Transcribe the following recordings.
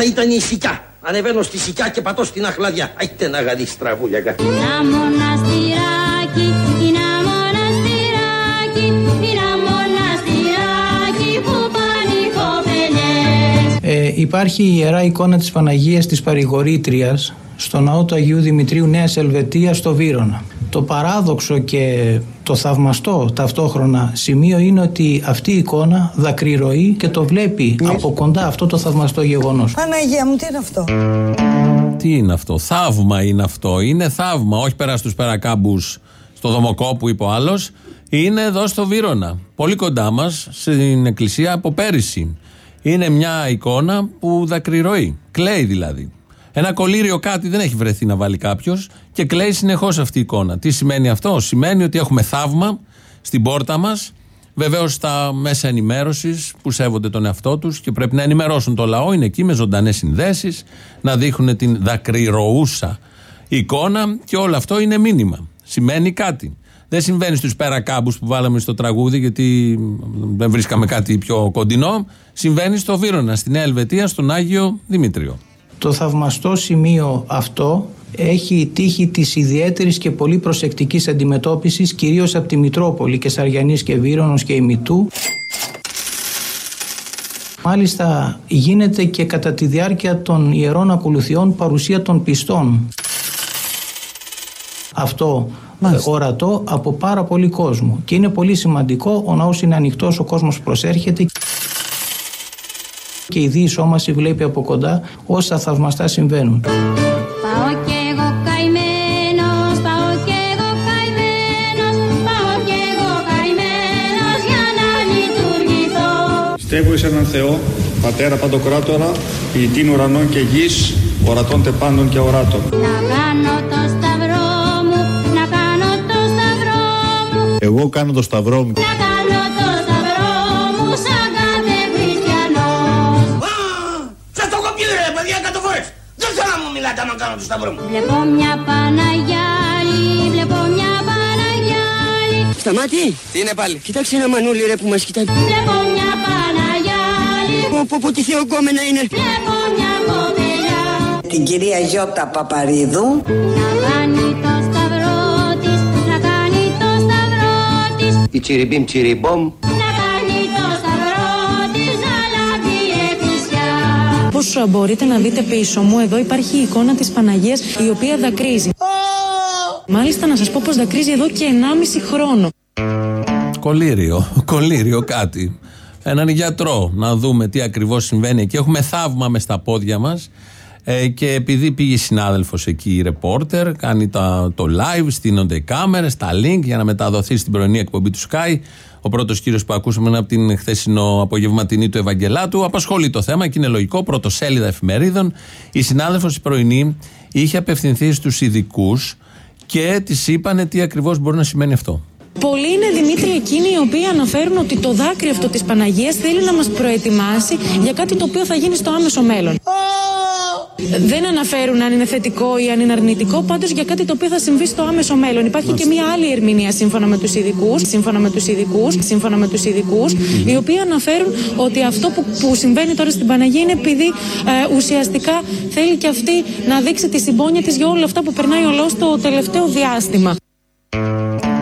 θα ήταν η σικιά. Ανεβαίνω στη σικιά και πατώ στην αχλαδιά. Αϊτε να γαδεί στραβούλια κα. Ένα μοναστηράκι, ένα μοναστηράκι, ένα μοναστηράκι που πάνε οι κοπελιές Ε, υπάρχει η Ιερά εικόνα της Παναγίας της Παρηγορήτριας στο ναό του Αγίου Δημητρίου Νέας Ελβετίας στο Βύρονα. Το παράδοξο και το θαυμαστό ταυτόχρονα σημείο είναι ότι αυτή η εικόνα δακρυρωεί και το βλέπει από κοντά αυτό το θαυμαστό γεγονός. Παναγία μου, τι είναι αυτό; Τι είναι αυτό, θαύμα είναι αυτό. Είναι θαύμα, όχι πέρα στου περακάμπους στο Δομοκό που είπε ο άλλος. Είναι εδώ στο Βύρονα. Πολύ κοντά μας, στην εκκλησία από πέρυσι. Είναι μια εικόνα που δακρυρωεί. Κλαίει δηλαδή. Ένα κολλήριο κάτι δεν έχει βρεθεί να βάλει κάποιος και κλαίει συνεχώς αυτή η εικόνα. Τι σημαίνει αυτό, Σημαίνει ότι έχουμε θαύμα στην πόρτα μας. Βεβαίως στα μέσα ενημέρωσης που σέβονται τον εαυτό τους και πρέπει να ενημερώσουν το λαό, είναι εκεί με ζωντανές συνδέσεις, να δείχνουν την δακρυρωούσα εικόνα και όλο αυτό είναι μήνυμα. Σημαίνει κάτι. Δεν συμβαίνει στους περακάμπους που βάλαμε στο τραγούδι, γιατί δεν βρίσκαμε κάτι πιο κοντινό. Συμβαίνει στο Βύρονα, στην Νέα Ελβετία, στον Άγιο Δημήτριο. Το θαυμαστό σημείο αυτό έχει τύχη της ιδιαίτερης και πολύ προσεκτικής αντιμετώπισης κυρίως από τη Μητρόπολη και Σαριανής και Βύρονος και ημιτού. Μάλιστα γίνεται και κατά τη διάρκεια των ιερών ακολουθιών παρουσία των πιστών. Αυτό ε, ορατό από πάρα πολύ κόσμο. Και είναι πολύ σημαντικό, ο ναός είναι ανοιχτός, ο κόσμος προσέρχεται και η διεισόμαση βλέπει από κοντά όσα θαυμαστά συμβαίνουν. Πάω κι εγώ καημένος, πάω κι εγώ καημένος, πάω κι εγώ καημένος για να λειτουργηθώ. Πιστεύω εις έναν Θεό, Πατέρα Παντοκράτορα, ποιητήν ουρανών και γης, ορατών τε πάντων και οράτων. Να κάνω το σταυρό μου, να κάνω το σταυρό μου, Εγώ κάνω το σταυρό μου. να Σας το έχω πει ρε παιδιά εκατό φορές. Δεν θέλω να μου μιλάτε άμα κάνω το σταυρό μου. Βλέπω μια Παναγιάλη, βλέπω μια Παναγιάλη, Σταμάτη! Τι είναι πάλι; Κοιτάξτε ένα μανούλι ρε που μας κοιτάει. βλέπω μια Παναγιάλη, Πω πω πω τι θεοκόμενα είναι. βλέπω μια κοπελιά. Την κυρία Γιώτα Παπαρίδου. Να κάνει το σταυρό της, να κάνει το σταυρό της, Η τσιριμπίμ τσιριμπόμ. Όπως μπορείτε να δείτε πίσω μου, εδώ υπάρχει η εικόνα της Παναγίας η οποία δακρύζει. Μάλιστα να σας πω πως δακρύζει εδώ και 1,5 χρόνο. Κολύριο, κολύριο κάτι. Έναν γιατρό να δούμε τι ακριβώς συμβαίνει εκεί. Έχουμε θαύμα μες στα πόδια μας ε, και επειδή πήγε συνάδελφος εκεί η ρεπόρτερ, κάνει τα, το live, στείνονται οι κάμερες, τα link για να μεταδοθεί στην πρωινή εκπομπή του Sky. Ο πρώτος κύριος που ακούσαμε είναι από την χθεσινό απογευματινή του Ευαγγελάτου. Απασχολεί το θέμα και είναι λογικό. Πρωτοσέλιδα εφημερίδων. Η συνάδελφος η πρωινή είχε απευθυνθεί στους ειδικούς και της είπανε τι ακριβώς μπορεί να σημαίνει αυτό. Πολλοί είναι Δημήτρη εκείνοι οι οποίοι αναφέρουν ότι το δάκρυ αυτό της Παναγίας θέλει να μας προετοιμάσει για κάτι το οποίο θα γίνει στο άμεσο μέλλον. Δεν αναφέρουν αν είναι θετικό ή αν είναι αρνητικό, πάντως για κάτι το οποίο θα συμβεί στο άμεσο μέλλον. Υπάρχει και μία άλλη ερμηνεία σύμφωνα με τους ειδικούς, σύμφωνα με τους ειδικούς, σύμφωνα με τους ειδικούς, οι οποίοι αναφέρουν ότι αυτό που, που συμβαίνει τώρα στην Παναγία είναι επειδή ε, ουσιαστικά θέλει και αυτή να δείξει τη συμπόνια της για όλα αυτά που περνάει ο λαός το τελευταίο διάστημα.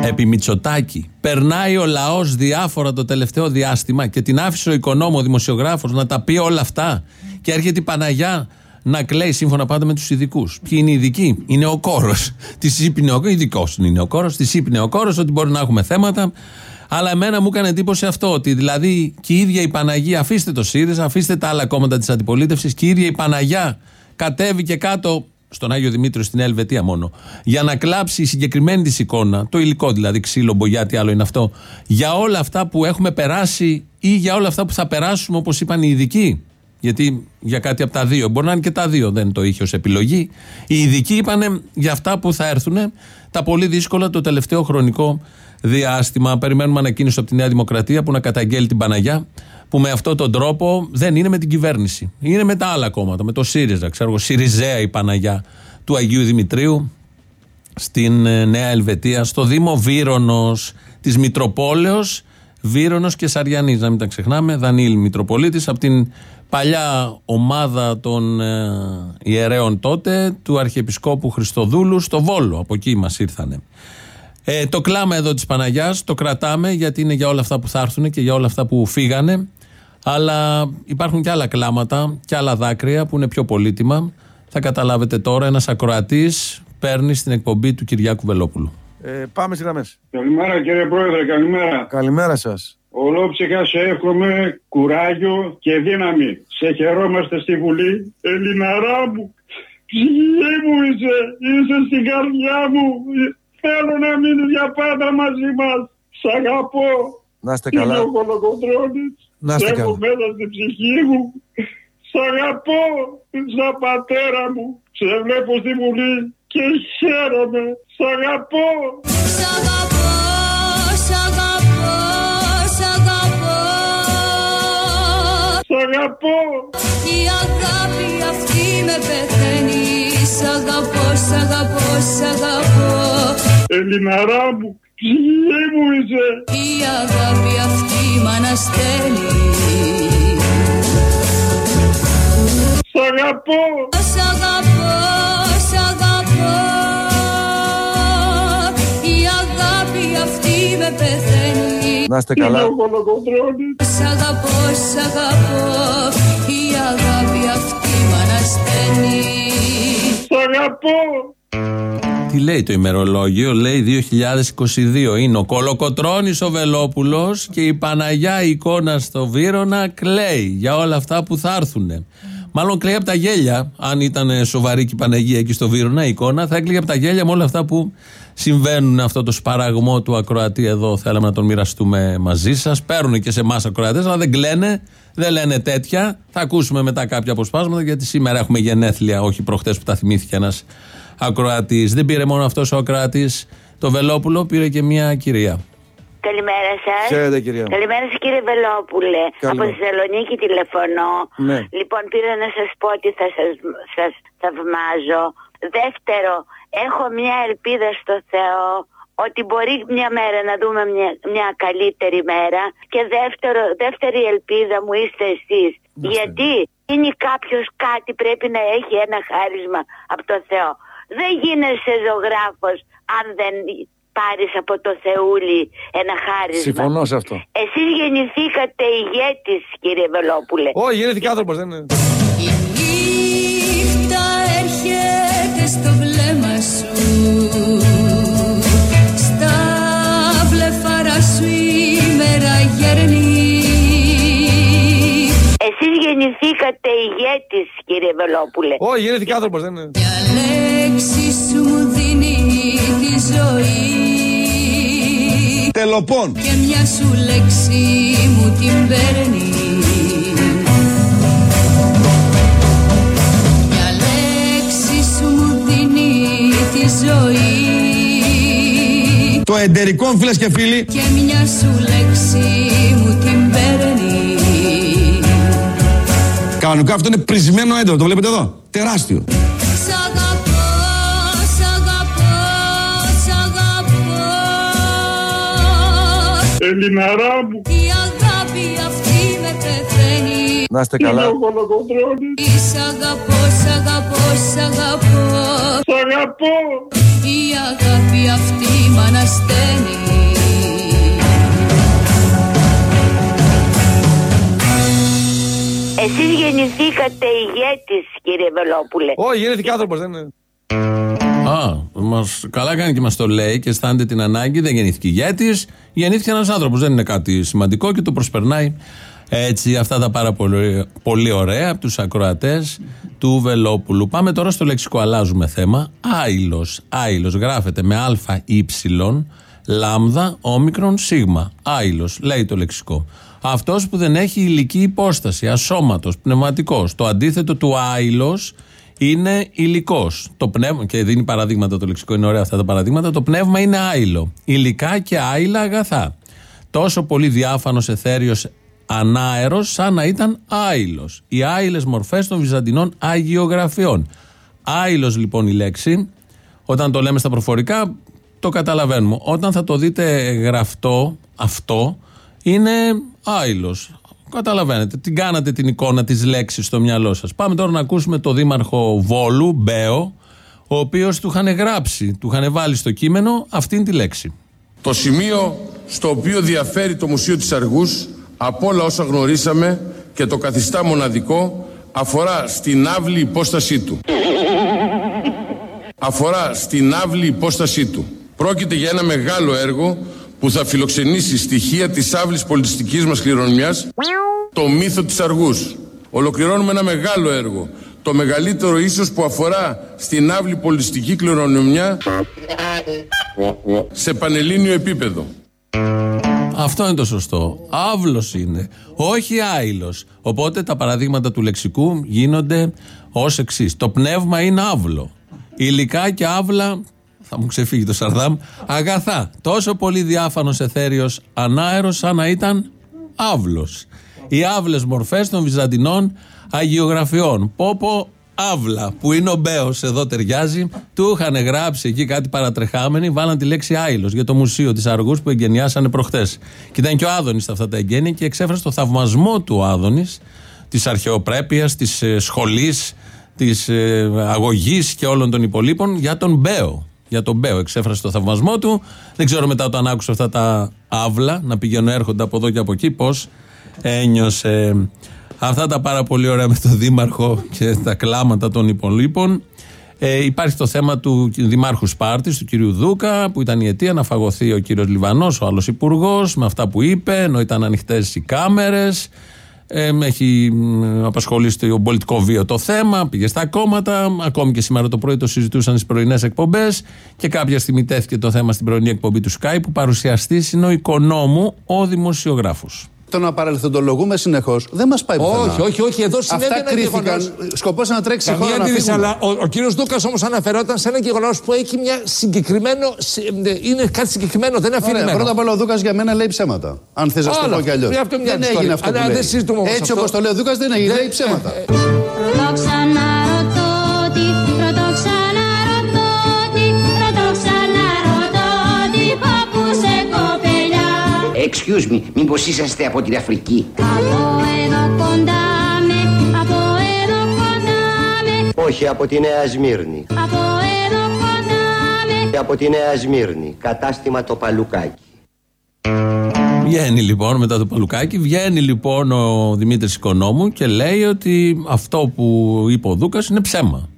Επί Μητσοτάκη. Περνάει ο λαός διάφορα το τελευταίο διάστημα και την άφησε ο οικονόμο δημοσιογράφος να τα πει όλα αυτά. Και έρχεται η Παναγιά να κλαίει σύμφωνα πάντα με τους ειδικούς. Ποιοι είναι οι ειδικοί, είναι ο κόρος. Τη είπε ο ειδικό είναι ο κόρος, τη είπε ο κόρος ότι μπορεί να έχουμε θέματα. Αλλά εμένα μου έκανε εντύπωση αυτό, ότι δηλαδή και η ίδια η Παναγία, αφήστε το ΣΥΡΙΖΑ, αφήστε τα άλλα κόμματα της αντιπολίτευσης, και η ίδια η Παναγιά κατέβηκε κάτω στον Άγιο Δημήτριο στην Ελβετία μόνο, για να κλάψει η συγκεκριμένη της εικόνα, το υλικό δηλαδή, ξύλο, μπογιά, τι άλλο είναι αυτό, για όλα αυτά που έχουμε περάσει ή για όλα αυτά που θα περάσουμε, όπως είπαν οι ειδικοί. Γιατί για κάτι από τα δύο, μπορεί να είναι και τα δύο, δεν το είχε ως επιλογή. Οι ειδικοί είπαν για αυτά που θα έρθουν, τα πολύ δύσκολα το τελευταίο χρονικό διάστημα. Περιμένουμε ανακοίνωση από τη Νέα Δημοκρατία που να καταγγέλει την Παναγιά, που με αυτόν τον τρόπο δεν είναι με την κυβέρνηση. Είναι με τα άλλα κόμματα, με το ΣΥΡΙΖΑ, ξέρω εγώ, ΣΥΡΙΖΑ η Παναγιά του Αγίου Δημητρίου στην ε, Νέα Ελβετία, στο Δήμο Βύρονος. της Μητροπόλεως Βύρονο και Σαριανής. Να μην τα ξεχνάμε. Δανίλ Μητροπολίτης από την παλιά ομάδα των ε, ιερέων τότε του Αρχιεπισκόπου Χριστοδούλου στο Βόλο. Από εκεί μας ήρθανε. Ε, το κλάμα εδώ της Παναγιάς το κρατάμε γιατί είναι για όλα αυτά που θα έρθουν και για όλα αυτά που φύγανε. Αλλά υπάρχουν και άλλα κλάματα και άλλα δάκρυα που είναι πιο πολύτιμα. Θα καταλάβετε τώρα, ένας ακροατής παίρνει στην εκπομπή του Κυριάκου Βελόπουλου. Ε, πάμε στις γραμμές. Καλημέρα κύριε Πρόεδρε, καλημέρα. Καλημέρα σας. Ολόψυχα σε εύχομαι κουράγιο και δύναμη. Σε χαιρόμαστε στη Βουλή. Ελληναρά μου, ψυχή μου είσαι, είσαι στην καρδιά μου. Θέλω να μείνεις για πάντα μαζί μας. Σ' αγαπώ. Να είστε καλά. Είμαι ο Κολοκοντρώνης. Να είστε Σε έχω καλά. μέσα στην ψυχή μου. Σ' αγαπώ σαν πατέρα μου. Σε βλέπω στη Βουλή και χαίρομαι. Σ' αγαπώ. Σ' αγαπώ, σ' αγαπώ, Σ' αγαπώ. Η αγάπη αυτή με πεθαίνει Σ' αγαπώ, σ' αγαπώ, σ' αγαπώ Ελληναρά μου, ψυχή μου είσαι. Η αγάπη αυτή μ' ανασταίνει Σ' αγαπώ. Σ' αγαπώ, σ' αγαπώ Η αγάπη αυτή με πεθαίνει Να είστε Είμαι καλά. ο Κολοκοντρώνης. Σ' αγαπώ, σ' αγαπώ Η αγάπη αυτή μ' ανασταίνει Σ' αγαπώ. Τι λέει το ημερολόγιο, λέει 2022. Είναι ο Κολοκοτρώνης ο Βελόπουλος και η Παναγιά η εικόνα στο Βύρονα κλαίει για όλα αυτά που θα έρθουν. Μάλλον κλαίει από τα γέλια. Αν ήταν σοβαρή και η Παναγία εκεί στο Βύρονα η εικόνα, θα έκλαιγε από τα γέλια με όλα αυτά που συμβαίνουν. Αυτό το σπαραγμό του ακροατή εδώ θέλαμε να τον μοιραστούμε μαζί σας. Παίρνουν και σε εμάς ακροατές, αλλά δεν κλαίνε, δεν λένε τέτοια. Θα ακούσουμε μετά κάποια αποσπάσματα, γιατί σήμερα έχουμε γενέθλια, όχι προχτές που τα θυμήθηκε ένας ακροατής. Δεν πήρε μόνο αυτός ο ακροατής το Βελόπουλο, πήρε και μια κυρία. Καλημέρα σας. Χαίρετε, κυρία μου. Καλημέρα σας, κύριε Βελόπουλε. Καλημέρα. Από Θεσσαλονίκη τηλεφωνώ. Ναι. Λοιπόν, πήρα να σας πω ότι θα σας, σας θαυμάζω. Δεύτερο, έχω μια ελπίδα στο Θεό ότι μπορεί μια μέρα να δούμε μια, μια καλύτερη μέρα. Και δεύτερο, δεύτερη ελπίδα μου είστε εσείς. Γιατί είναι κάποιος κάτι πρέπει να έχει ένα χάρισμα από το Θεό. Δεν γίνεσαι ζωγράφος αν δεν πάρεις από το Θεούλη ένα χάρισμα. Συμφωνώ σε αυτό. Εσείς γεννηθήκατε ηγέτης κύριε Βελόπουλε. Όχι, γεννήθηκε άνθρωπος, δεν είναι. Η νύχτα έρχεται στο βλέμμα σου Στα βλεφάρα σου η μέρα γέρνει Εσείς γεννηθήκατε ηγέτης κύριε Βελόπουλε. Όχι, γεννήθηκε άνθρωπος, δεν είναι. Μια λέξη σου μου δίνει τη ζωή Τελοπών. Και μια σου λέξη μου την παίρνει Μια λέξη σου μου δίνει τη ζωή Το εντερικό, φίλες και φίλοι. Και μια σου λέξη Κανονικά αυτό είναι πρισμένο έντονο, το βλέπετε εδώ. Τεράστιο. Σ' αγαπώ, σ' αγαπώ, σ' αγαπώ Ελληναρά μου, Η αγάπη αυτή με πεθαίνει Να είστε είμαι καλά. ο Κολοκοντρώνης. Σ' αγαπώ, σ' αγαπώ, σ' αγαπώ Σ' αγαπώ. Η αγάπη αυτή μ' ανασταίνει Εσείς γεννηθήκατε ηγέτης κύριε Βελόπουλε. Όχι, γεννήθηκε άνθρωπος, δεν είναι. Α, μας, καλά κάνει και μας το λέει και αισθάνεται την ανάγκη. Δεν γεννήθηκε ηγέτης, γεννήθηκε ένας άνθρωπος. Δεν είναι κάτι σημαντικό και το προσπερνάει έτσι αυτά τα πάρα πολύ, πολύ ωραία από τους ακροατές του Βελόπουλου. Πάμε τώρα στο λεξικό, αλλάζουμε θέμα. Άιλο. Άιλο γράφεται με Α, Υ, λάμδα, όμικρον, σίγμα. Άιλο, λέει το λεξικό. Αυτός που δεν έχει ηλική υπόσταση, ασώματος, πνευματικός. Το αντίθετο του άιλο είναι υλικός. Το πνεύμα, και δίνει παραδείγματα το λεξικό, είναι ωραία αυτά τα παραδείγματα. Το πνεύμα είναι άειλο. Υλικά και άειλα αγαθά. Τόσο πολύ διάφανος εθέριος ανάερος, σαν να ήταν άειλος. Οι άειλες μορφές των βυζαντινών αγιογραφιών. Άειλος λοιπόν η λέξη, όταν το λέμε στα προφορικά, το το καταλαβαίνουμε. Όταν θα το δείτε γραφτό, αυτό είναι άειλος. Καταλαβαίνετε. Την κάνατε την εικόνα της λέξης στο μυαλό σας. Πάμε τώρα να ακούσουμε το δήμαρχο Βόλου, Μπέο, ο οποίος του είχαν γράψει, του είχαν βάλει στο κείμενο αυτήν τη λέξη. Το σημείο στο οποίο διαφέρει το Μουσείο της Αργούς από όλα όσα γνωρίσαμε και το καθιστά μοναδικό αφορά στην άβλη υπόστασή του. Αφορά στην άβλη υπόστασή του. Πρόκειται για ένα μεγάλο έργο που θα φιλοξενήσει στοιχεία της άβλης πολιτιστικής μας κληρονομιάς, το μύθο της Αργούς. Ολοκληρώνουμε ένα μεγάλο έργο, το μεγαλύτερο ίσως που αφορά στην άβλη πολιτιστική κληρονομιά σε πανελλήνιο επίπεδο. Αυτό είναι το σωστό. Άβλος είναι. Όχι άειλος. Οπότε τα παραδείγματα του λεξικού γίνονται ως εξής. Το πνεύμα είναι άβλο. Υλικά και άβλα. Θα μου ξεφύγει το Σαρδάμ. Αγαθά. Τόσο πολύ διάφανος εθέριος ανάερος σαν να ήταν άβλος. Οι άβλες μορφές των Βυζαντινών αγιογραφιών. Πόπο Αύλα, που είναι ο Μπέος, εδώ ταιριάζει, του είχαν γράψει εκεί κάτι παρατρεχάμενοι, βάλαν τη λέξη Άιλος για το μουσείο της Αργούς που εγκαινιάσανε προχθέ. Και ήταν και ο Άδωνης αυτά τα εγγένεια και εξέφρασε το θαυμασμό του Άδωνης, της αρχαιοπρέπειας, της ε, σχολής, της ε, αγωγής και όλων των υπολείπων για τον Μπέο. Για τον Μπέο εξέφρασε το θαυμασμό του. Δεν ξέρω μετά όταν άκουσε αυτά τα αύλα να πηγαίνουν έρχονται από εδώ και από εκεί πώς ένιωσε. Αυτά τα πάρα πολύ ωραία με τον Δήμαρχο και τα κλάματα των υπολείπων. Ε, υπάρχει το θέμα του Δημάρχου Σπάρτης, του κυρίου Δούκα, που ήταν η αιτία να φαγωθεί ο κύριος Λιβανός, ο άλλος υπουργός, με αυτά που είπε, ενώ ήταν ανοιχτές οι κάμερες. Ε, έχει απασχολήσει το πολιτικό βίο το θέμα, πήγε στα κόμματα. Ακόμη και σήμερα το πρωί το συζητούσαν στις πρωινές εκπομπές. Και κάποια στιγμή τέθηκε το θέμα στην πρωινή εκπομπή του Sky, που παρουσιαστή είναι ο οικονόμου, ο δημοσιογράφος. Το να παρελθοντολογούμε συνεχώς δεν μας πάει πουθενά. Όχι, όχι, όχι. Εδώ συνέβη Αυτά ένα κρίθηκαν. γεγονός. Σκοπός να τρέξει η Καμία χώρα να αντίρρηση, φύγουμε. αλλά ο, ο κύριος Δούκας όμως αναφερόταν σε ένα γεγονός που έχει μια συγκεκριμένο. σε- ε, Είναι κάτι συγκεκριμένο, δεν είναι Ωραία, αφηρημένο. πρώτα απ' όλα ο Δούκας για μένα λέει ψέματα. Αν θες να σου το Άλλο. πω κι αλλιώς. Μια- αυτό μια Δεν ιστορία. έγινε αυτό Αλλά που δεν λέει. συζητούμε όμως Έτσι αυτό. όπως το λέει ο Δούκας δεν έγινε. Λέει ψέματα. Excuse me, μήπως είσαστε από την Αφρική; Από εδώ κοντά με, από εδώ κοντά με, Όχι από τη Νέα Σμύρνη. από εδώ κοντά με. Και από τη Νέα Σμύρνη. Κατάστημα το Παλουκάκι. Βγαίνει λοιπόν μετά το Παλουκάκι, βγαίνει λοιπόν ο Δημήτρης Οικονόμου και λέει ότι αυτό που είπε ο Δούκας είναι ψέμα.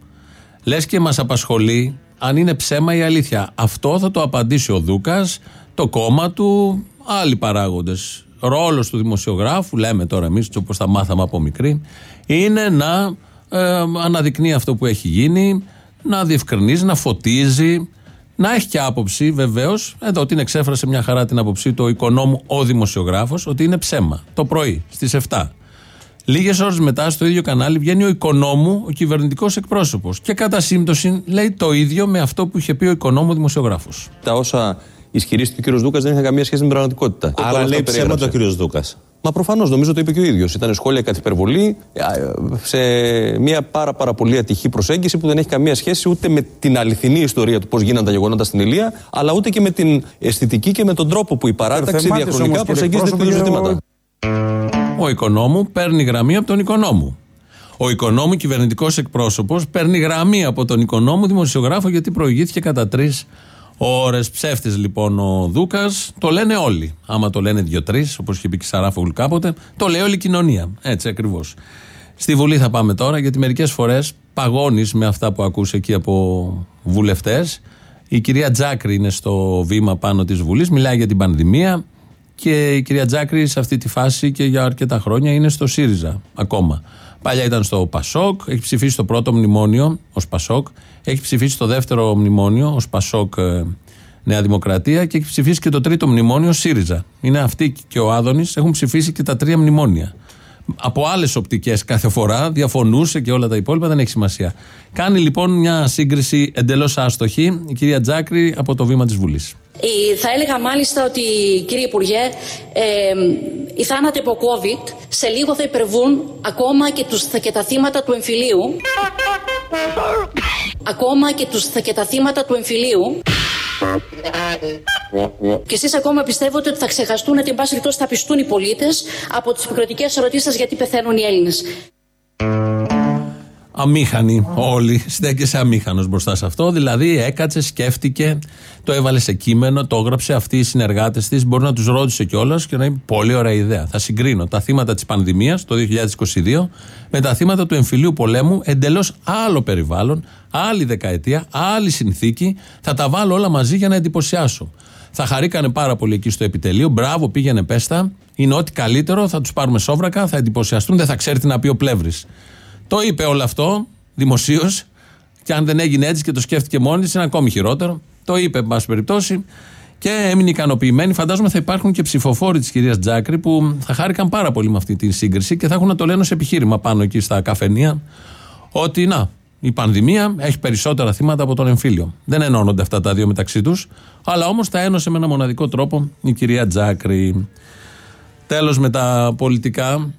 Λες και μας απασχολεί αν είναι ψέμα ή αλήθεια. Αυτό θα το απαντήσει ο Δούκας, το κόμμα του, άλλοι παράγοντες. Ρόλος του δημοσιογράφου, λέμε τώρα εμείς, όπως τα μάθαμε από μικρή, είναι να ε, αναδεικνύει αυτό που έχει γίνει, να διευκρινίζει, να φωτίζει, να έχει και άποψη βεβαίως. Εδώ την εξέφρασε μια χαρά την άποψή του ο οικονόμου, ο δημοσιογράφος, ότι είναι ψέμα. Το πρωί στις 7. Λίγες ώρες μετά στο ίδιο κανάλι βγαίνει ο οικονόμου, ο κυβερνητικός εκπρόσωπος. Και κατά σύμπτωση λέει το ίδιο με αυτό που είχε πει ο οικονόμου δημοσιογράφος. Τα όσα ισχυρίστηκε ο κ. Δούκας δεν είχαν καμία σχέση με την πραγματικότητα. Άρα Όλα αυτά λέει που ψέματα ο περιέγραψε. κ. Δούκας. Μα προφανώς νομίζω το είπε και ο ίδιος. Ήταν σχόλια κατ' υπερβολή σε μια πάρα, πάρα πολύ ατυχή προσέγγιση που δεν έχει καμία σχέση ούτε με την αληθινή ιστορία του πώς γίνανε τα γεγονότα στην Ηλία, αλλά ούτε και με την αισθητική και με τον τρόπο που η παράταξη Θεμάτης διαχρονικά όμως, κύριε προσεγγίζει τέτοιου εκπρόσωπε, ζητήματα. Ο οικονόμου παίρνει γραμμή από τον οικονόμου. Ο οικονόμου κυβερνητικός εκπρόσωπος παίρνει γραμμή από τον οικονόμου δημοσιογράφο γιατί προηγήθηκε κατά τρεις ώρες. Ψεύτης λοιπόν ο Δούκας. Το λένε όλοι. Άμα το λένε δύο-τρει, όπως είχε πει και η Σαράφογλου κάποτε, το λέει όλη η κοινωνία. Έτσι ακριβώς. Στη Βουλή θα πάμε τώρα, γιατί μερικές φορές παγώνεις με αυτά που ακούς εκεί από βουλευτές. Η κυρία Τζάκρη είναι στο βήμα πάνω της Βουλής, μιλάει για την πανδημία. Και η κυρία Τζάκρη σε αυτή τη φάση και για αρκετά χρόνια είναι στο ΣΥΡΙΖΑ ακόμα. Παλιά ήταν στο ΠΑΣΟΚ, έχει ψηφίσει το πρώτο μνημόνιο ως ΠΑΣΟΚ, έχει ψηφίσει το δεύτερο μνημόνιο ως ΠΑΣΟΚ ε, Νέα Δημοκρατία και έχει ψηφίσει και το τρίτο μνημόνιο ΣΥΡΙΖΑ. Είναι αυτή και ο Άδωνης έχουν ψηφίσει και τα τρία μνημόνια. Από άλλες οπτικές κάθε φορά, διαφωνούσε και όλα τα υπόλοιπα, δεν έχει σημασία. Κάνει λοιπόν μια σύγκριση εντελώς άστοχη η κυρία Τζάκρη από το βήμα της Βουλής. Ε, Θα έλεγα μάλιστα ότι, κύριε Υπουργέ, ε, οι θάνατοι από COVID σε λίγο θα υπερβούν ακόμα και, τους, και τα θύματα του εμφυλίου. Ακόμα και, τους, και τα θύματα του εμφυλίου. Και εσείς ακόμα πιστεύετε ότι θα ξεχαστούν ότι, εν πάση περιπτώσει, θα πιστούν οι πολίτες από τις επικροτικέ ερωτήσεις σας γιατί πεθαίνουν οι Έλληνες. Αμήχανοι όλοι. Στέκεσαι αμήχανος μπροστά σε αυτό. Δηλαδή έκατσε, σκέφτηκε, το έβαλες σε κείμενο, το έγραψε. Αυτοί οι συνεργάτες της μπορεί να τους ρώτησε κιόλας και να είναι πολύ ωραία ιδέα. Θα συγκρίνω τα θύματα της πανδημίας το 2022 με τα θύματα του εμφυλίου πολέμου. Εντελώς άλλο περιβάλλον, άλλη δεκαετία, άλλη συνθήκη. Θα τα βάλω όλα μαζί για να εντυπωσιάσω. Θα χαρήκανε πάρα πολύ εκεί στο επιτελείο. Μπράβο, πήγαινε πέστα. Είναι ό,τι καλύτερο. Θα τους πάρουμε σόβρακα, θα εντυπωσιαστούν. Δεν θα ξέρει τι να πει ο πλεύρης. Το είπε όλο αυτό δημοσίως. Και αν δεν έγινε έτσι και το σκέφτηκε μόνη της, είναι ακόμη χειρότερο. Το είπε, εν πάση περιπτώσει. Και έμεινε ικανοποιημένη. Φαντάζομαι θα υπάρχουν και ψηφοφόροι της κυρίας Τζάκρη που θα χάρηκαν πάρα πολύ με αυτή τη σύγκριση και θα έχουν να το λένε ως επιχείρημα πάνω εκεί στα καφενεία. Ότι να, η πανδημία έχει περισσότερα θύματα από τον εμφύλιο. Δεν ενώνονται αυτά τα δύο μεταξύ τους, αλλά όμως τα ένωσε με ένα μοναδικό τρόπο η κυρία Τζάκρη. Τέλος με τα πολιτικά,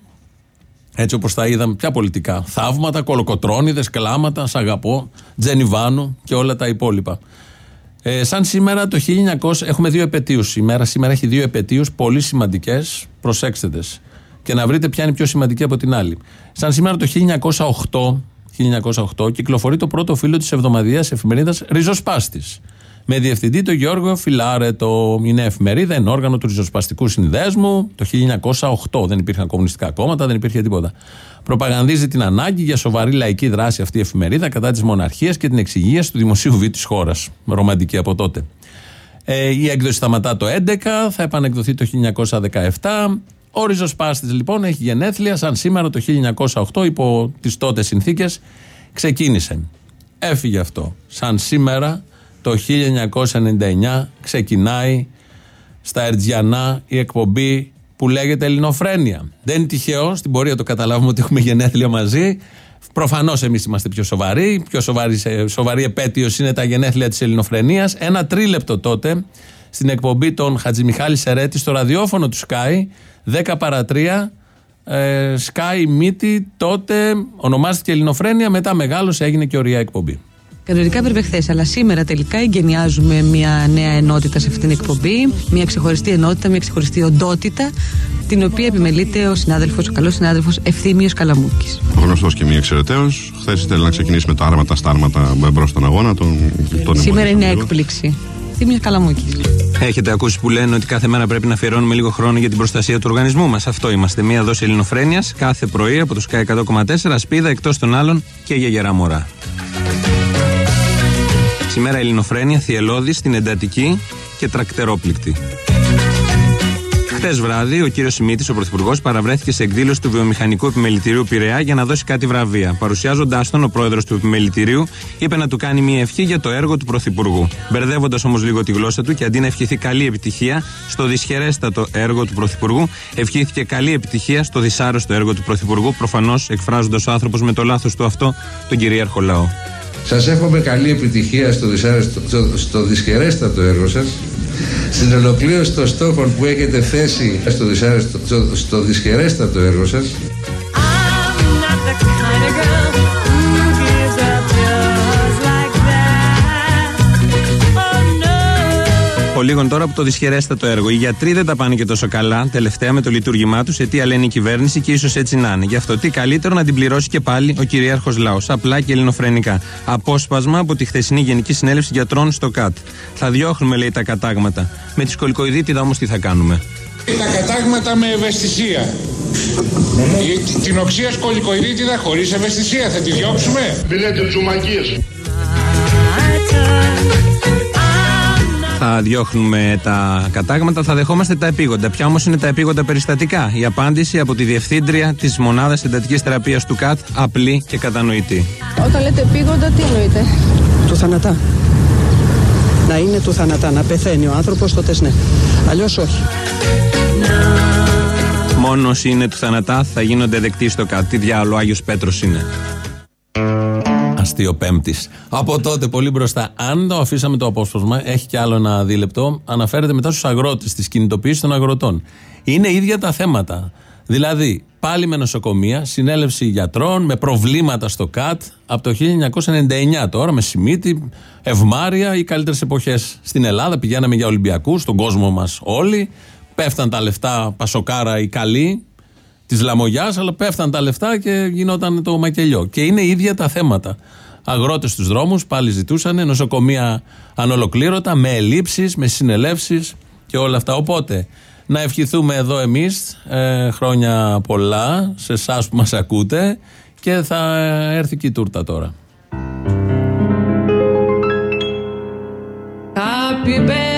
έτσι όπως τα είδαμε, ποια πολιτικά. Θαύματα, κολοκοτρόνιδες, κλάματα, σ' αγαπώ, Τζενιβάνου και όλα τα υπόλοιπα. Ε, σαν σήμερα το 1900, έχουμε δύο επαιτίους. Η μέρα σήμερα έχει δύο επαιτίους πολύ σημαντικές. Προσέξτε τες. Και να βρείτε ποια είναι πιο σημαντική από την άλλη. Σαν σήμερα το 1908, 1908 κυκλοφορεί το πρώτο φύλλο της εβδομαδιαίας εφημερίδας Ριζοσπάστης. Με διευθυντή τον Γιώργο Φιλάρετο. Είναι εφημερίδα, είναι όργανο του ριζοσπαστικού συνδέσμου το 1908. Δεν υπήρχαν κομμουνιστικά κόμματα, δεν υπήρχε τίποτα. Προπαγανδίζει την ανάγκη για σοβαρή λαϊκή δράση αυτή η εφημερίδα κατά της μοναρχίας και την εξυγίαση του δημοσίου βίου της χώρας. Ρομαντική από τότε. Ε, η έκδοση σταματά το 11, θα επανεκδοθεί το 1917. Ο ριζοσπάστης λοιπόν έχει γενέθλια, σαν σήμερα το 1908 υπό τις τότε συνθήκες ξεκίνησε. Έφυγε αυτό. Σαν σήμερα το 1999 ξεκινάει στα Ερτζιανά η εκπομπή που λέγεται Ελληνοφρένεια. Δεν είναι τυχαίο, στην πορεία το καταλάβουμε ότι έχουμε γενέθλια μαζί. Προφανώς εμείς είμαστε πιο σοβαροί. Πιο σοβαρή, σοβαρή επέτειος είναι τα γενέθλια της Ελληνοφρενεία. Ένα τρίλεπτο τότε στην εκπομπή των Χατζημιχάλη Σερέτη στο ραδιόφωνο του Sky, 10 παρα 3. Ε, Sky Μύτη τότε ονομάστηκε Ελληνοφρένεια, μετά μεγάλωσε έγινε και ωραία εκπομπή. Κανονικά έπρεπε χθες, αλλά σήμερα τελικά εγκαινιάζουμε μια νέα ενότητα σε αυτήν την εκπομπή. Μια ξεχωριστή ενότητα, μια ξεχωριστή οντότητα, την οποία επιμελείται ο συνάδελφος, ο καλός συνάδελφος Ευθύμιος Καλαμούκης. Γνωστός και μη εξαιρεταίος. Χθες ήθελε να ξεκινήσει με τα άρματα στάρματα μπρος στον αγώνα. Τον, τον σήμερα είναι έκπληξη. Ευθύμιος Καλαμούκης. Έχετε ακούσει που λένε ότι κάθε μέρα πρέπει να αφιερώνουμε λίγο χρόνο για την προστασία του οργανισμού μας. Αυτό είμαστε. Μία δόση ελληνοφρένειας κάθε πρωί από το Sky 100,4 σπίδα εκτός των άλλων και για γερά μωρά. Σήμερα Ελληνοφρένια, Θιελώδης, στην εντατική και τρακτερόπληκτη. Χθε βράδυ, ο κύριος Σιμίτης, ο Πρωθυπουργός, παραβρέθηκε σε εκδήλωση του Βιομηχανικού Επιμελητηρίου Πειραιά για να δώσει κάτι βραβεία. Παρουσιάζοντάς τον, ο πρόεδρος του Επιμελητηρίου είπε να του κάνει μια ευχή για το έργο του Πρωθυπουργού. Μπερδεύοντας όμως λίγο τη γλώσσα του και αντί να ευχηθεί καλή επιτυχία στο δυσχερέστατο έργο του Πρωθυπουργού, ευχήθηκε καλή επιτυχία στο δυσάρεστο έργο του Πρωθυπουργού, προφανώς εκφράζοντας ο άνθρωπος με το λάθος του αυτό τον κυρίαρχο λαό. Σας εύχομαι καλή επιτυχία στο, δυσάρεστο, στο, στο δυσχερέστατο έργο σας. Στην ολοκλήρωση των στόχων που έχετε θέσει στο, δυσάρεστο, στο, στο δυσχερέστατο έργο σας Από λίγον τώρα από το δυσχερέστατο έργο. Οι γιατροί δεν τα πάνε και τόσο καλά τελευταία με το λειτουργήμά τους, αιτία λένε η κυβέρνηση και ίσως έτσι να είναι. Γι' αυτό τι καλύτερο να την πληρώσει και πάλι ο κυρίαρχος λαός. Απλά και ελληνοφρενικά. Απόσπασμα από τη χθεσινή Γενική Συνέλευση Γιατρών στο ΚΑΤ. Θα διώχνουμε, λέει, τα κατάγματα. Με τη σκολικοειδίτιδα όμως τι θα κάνουμε; Τα κατάγματα με ευαισθησία. Την οξία σκολικοειδίτιδα χωρίς ευαισθησία θα τη διώξουμε; Μιλάτε τζουμακίες. Θα διώχνουμε τα κατάγματα, θα δεχόμαστε τα επίγοντα. Ποια όμως είναι τα επίγοντα περιστατικά; Η απάντηση από τη διευθύντρια της μονάδας εντατικής θεραπείας του ΚΑΤ, απλή και κατανοητή. Όταν λέτε επίγοντα, τι εννοείτε; Του θανατά. Να είναι του θανατά, να πεθαίνει ο άνθρωπος, τότε ναι. Αλλιώς όχι. Μόνος όσοι είναι του θανατά θα γίνονται δεκτοί στο ΚΑΤ. Τι διάλογο Άγιος Πέτρος είναι. Αστείο Πέμπτης. Από τότε πολύ μπροστά. Αν το αφήσαμε το απόσπασμα, έχει και άλλο ένα δίλεπτο, αναφέρεται μετά στους αγρότες, τη κινητοποίηση των αγροτών. Είναι ίδια τα θέματα. Δηλαδή, πάλι με νοσοκομεία, συνέλευση γιατρών, με προβλήματα στο ΚΑΤ από το 1999 τώρα, με Σιμίτη, Ευμάρια, οι καλύτερες εποχές στην Ελλάδα. Πηγαίναμε για Ολυμπιακούς, στον κόσμο μας όλοι. Πέφταν τα λεφτά, πασοκάρα οι καλοί της λαμογιάς, αλλά πέφταν τα λεφτά και γινόταν το μακελιό. Και είναι ίδια τα θέματα. Αγρότες στους δρόμους πάλι ζητούσαν, νοσοκομεία ανολοκλήρωτα, με ελλείψεις, με συνελεύσεις και όλα αυτά. Οπότε, να ευχηθούμε εδώ εμείς ε, χρόνια πολλά σε εσάς που μας ακούτε και θα έρθει και η τούρτα τώρα. Happy birthday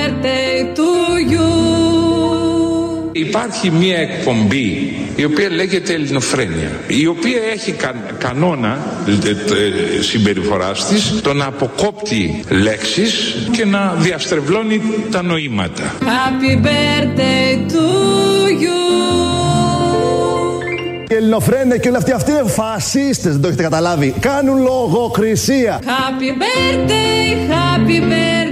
Υπάρχει μια εκπομπή η οποία λέγεται Ελληνοφρένεια η οποία έχει κα- κανόνα ε, ε, συμπεριφοράς της το να αποκόπτει λέξεις και να διαστρεβλώνει τα νοήματα Happy birthday to you. Η Ελληνοφρένια και όλοι αυτοί, αυτοί είναι φασίστες, δεν το έχετε καταλάβει. Κάνουν λογοκρισία. Happy birthday, happy birthday.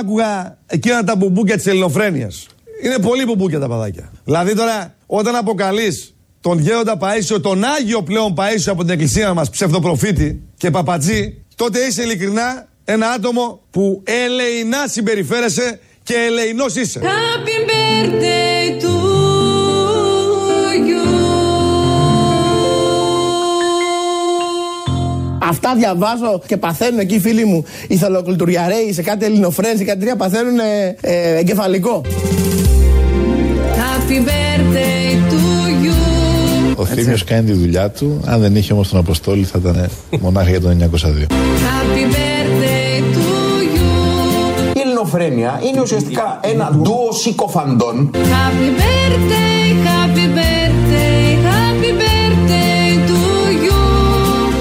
Άκουγα εκείνα τα μπουμπούκια της Ελληνοφρένειας. Είναι πολύ μπουμπούκια τα παδάκια. Δηλαδή τώρα, όταν αποκαλείς τον Γέροντα Παίσιο, τον Άγιο πλέον Παίσιο από την εκκλησία μας, ψευδοπροφήτη και παπατζή, τότε είσαι ειλικρινά ένα άτομο που ελεηνά συμπεριφέρεσαι και ελεηνός είσαι. Happy birthday Αυτά διαβάζω και παθαίνουν εκεί φίλοι μου οι θελοκλητουριαρέοι σε κάτι ελληνοφρένες, σε κάτι τρία παθαίνουν ε, ε, εγκεφαλικό. Happy birthday to you. Ο Θήμιος κάνει τη δουλειά του. Αν δεν είχε όμως τον Αποστόλη θα ήταν μονάχα για το 902. Happy birthday to you. Η ελληνοφρένεια είναι ουσιαστικά ένα ντουο συκοφαντών Happy birthday, happy birthday,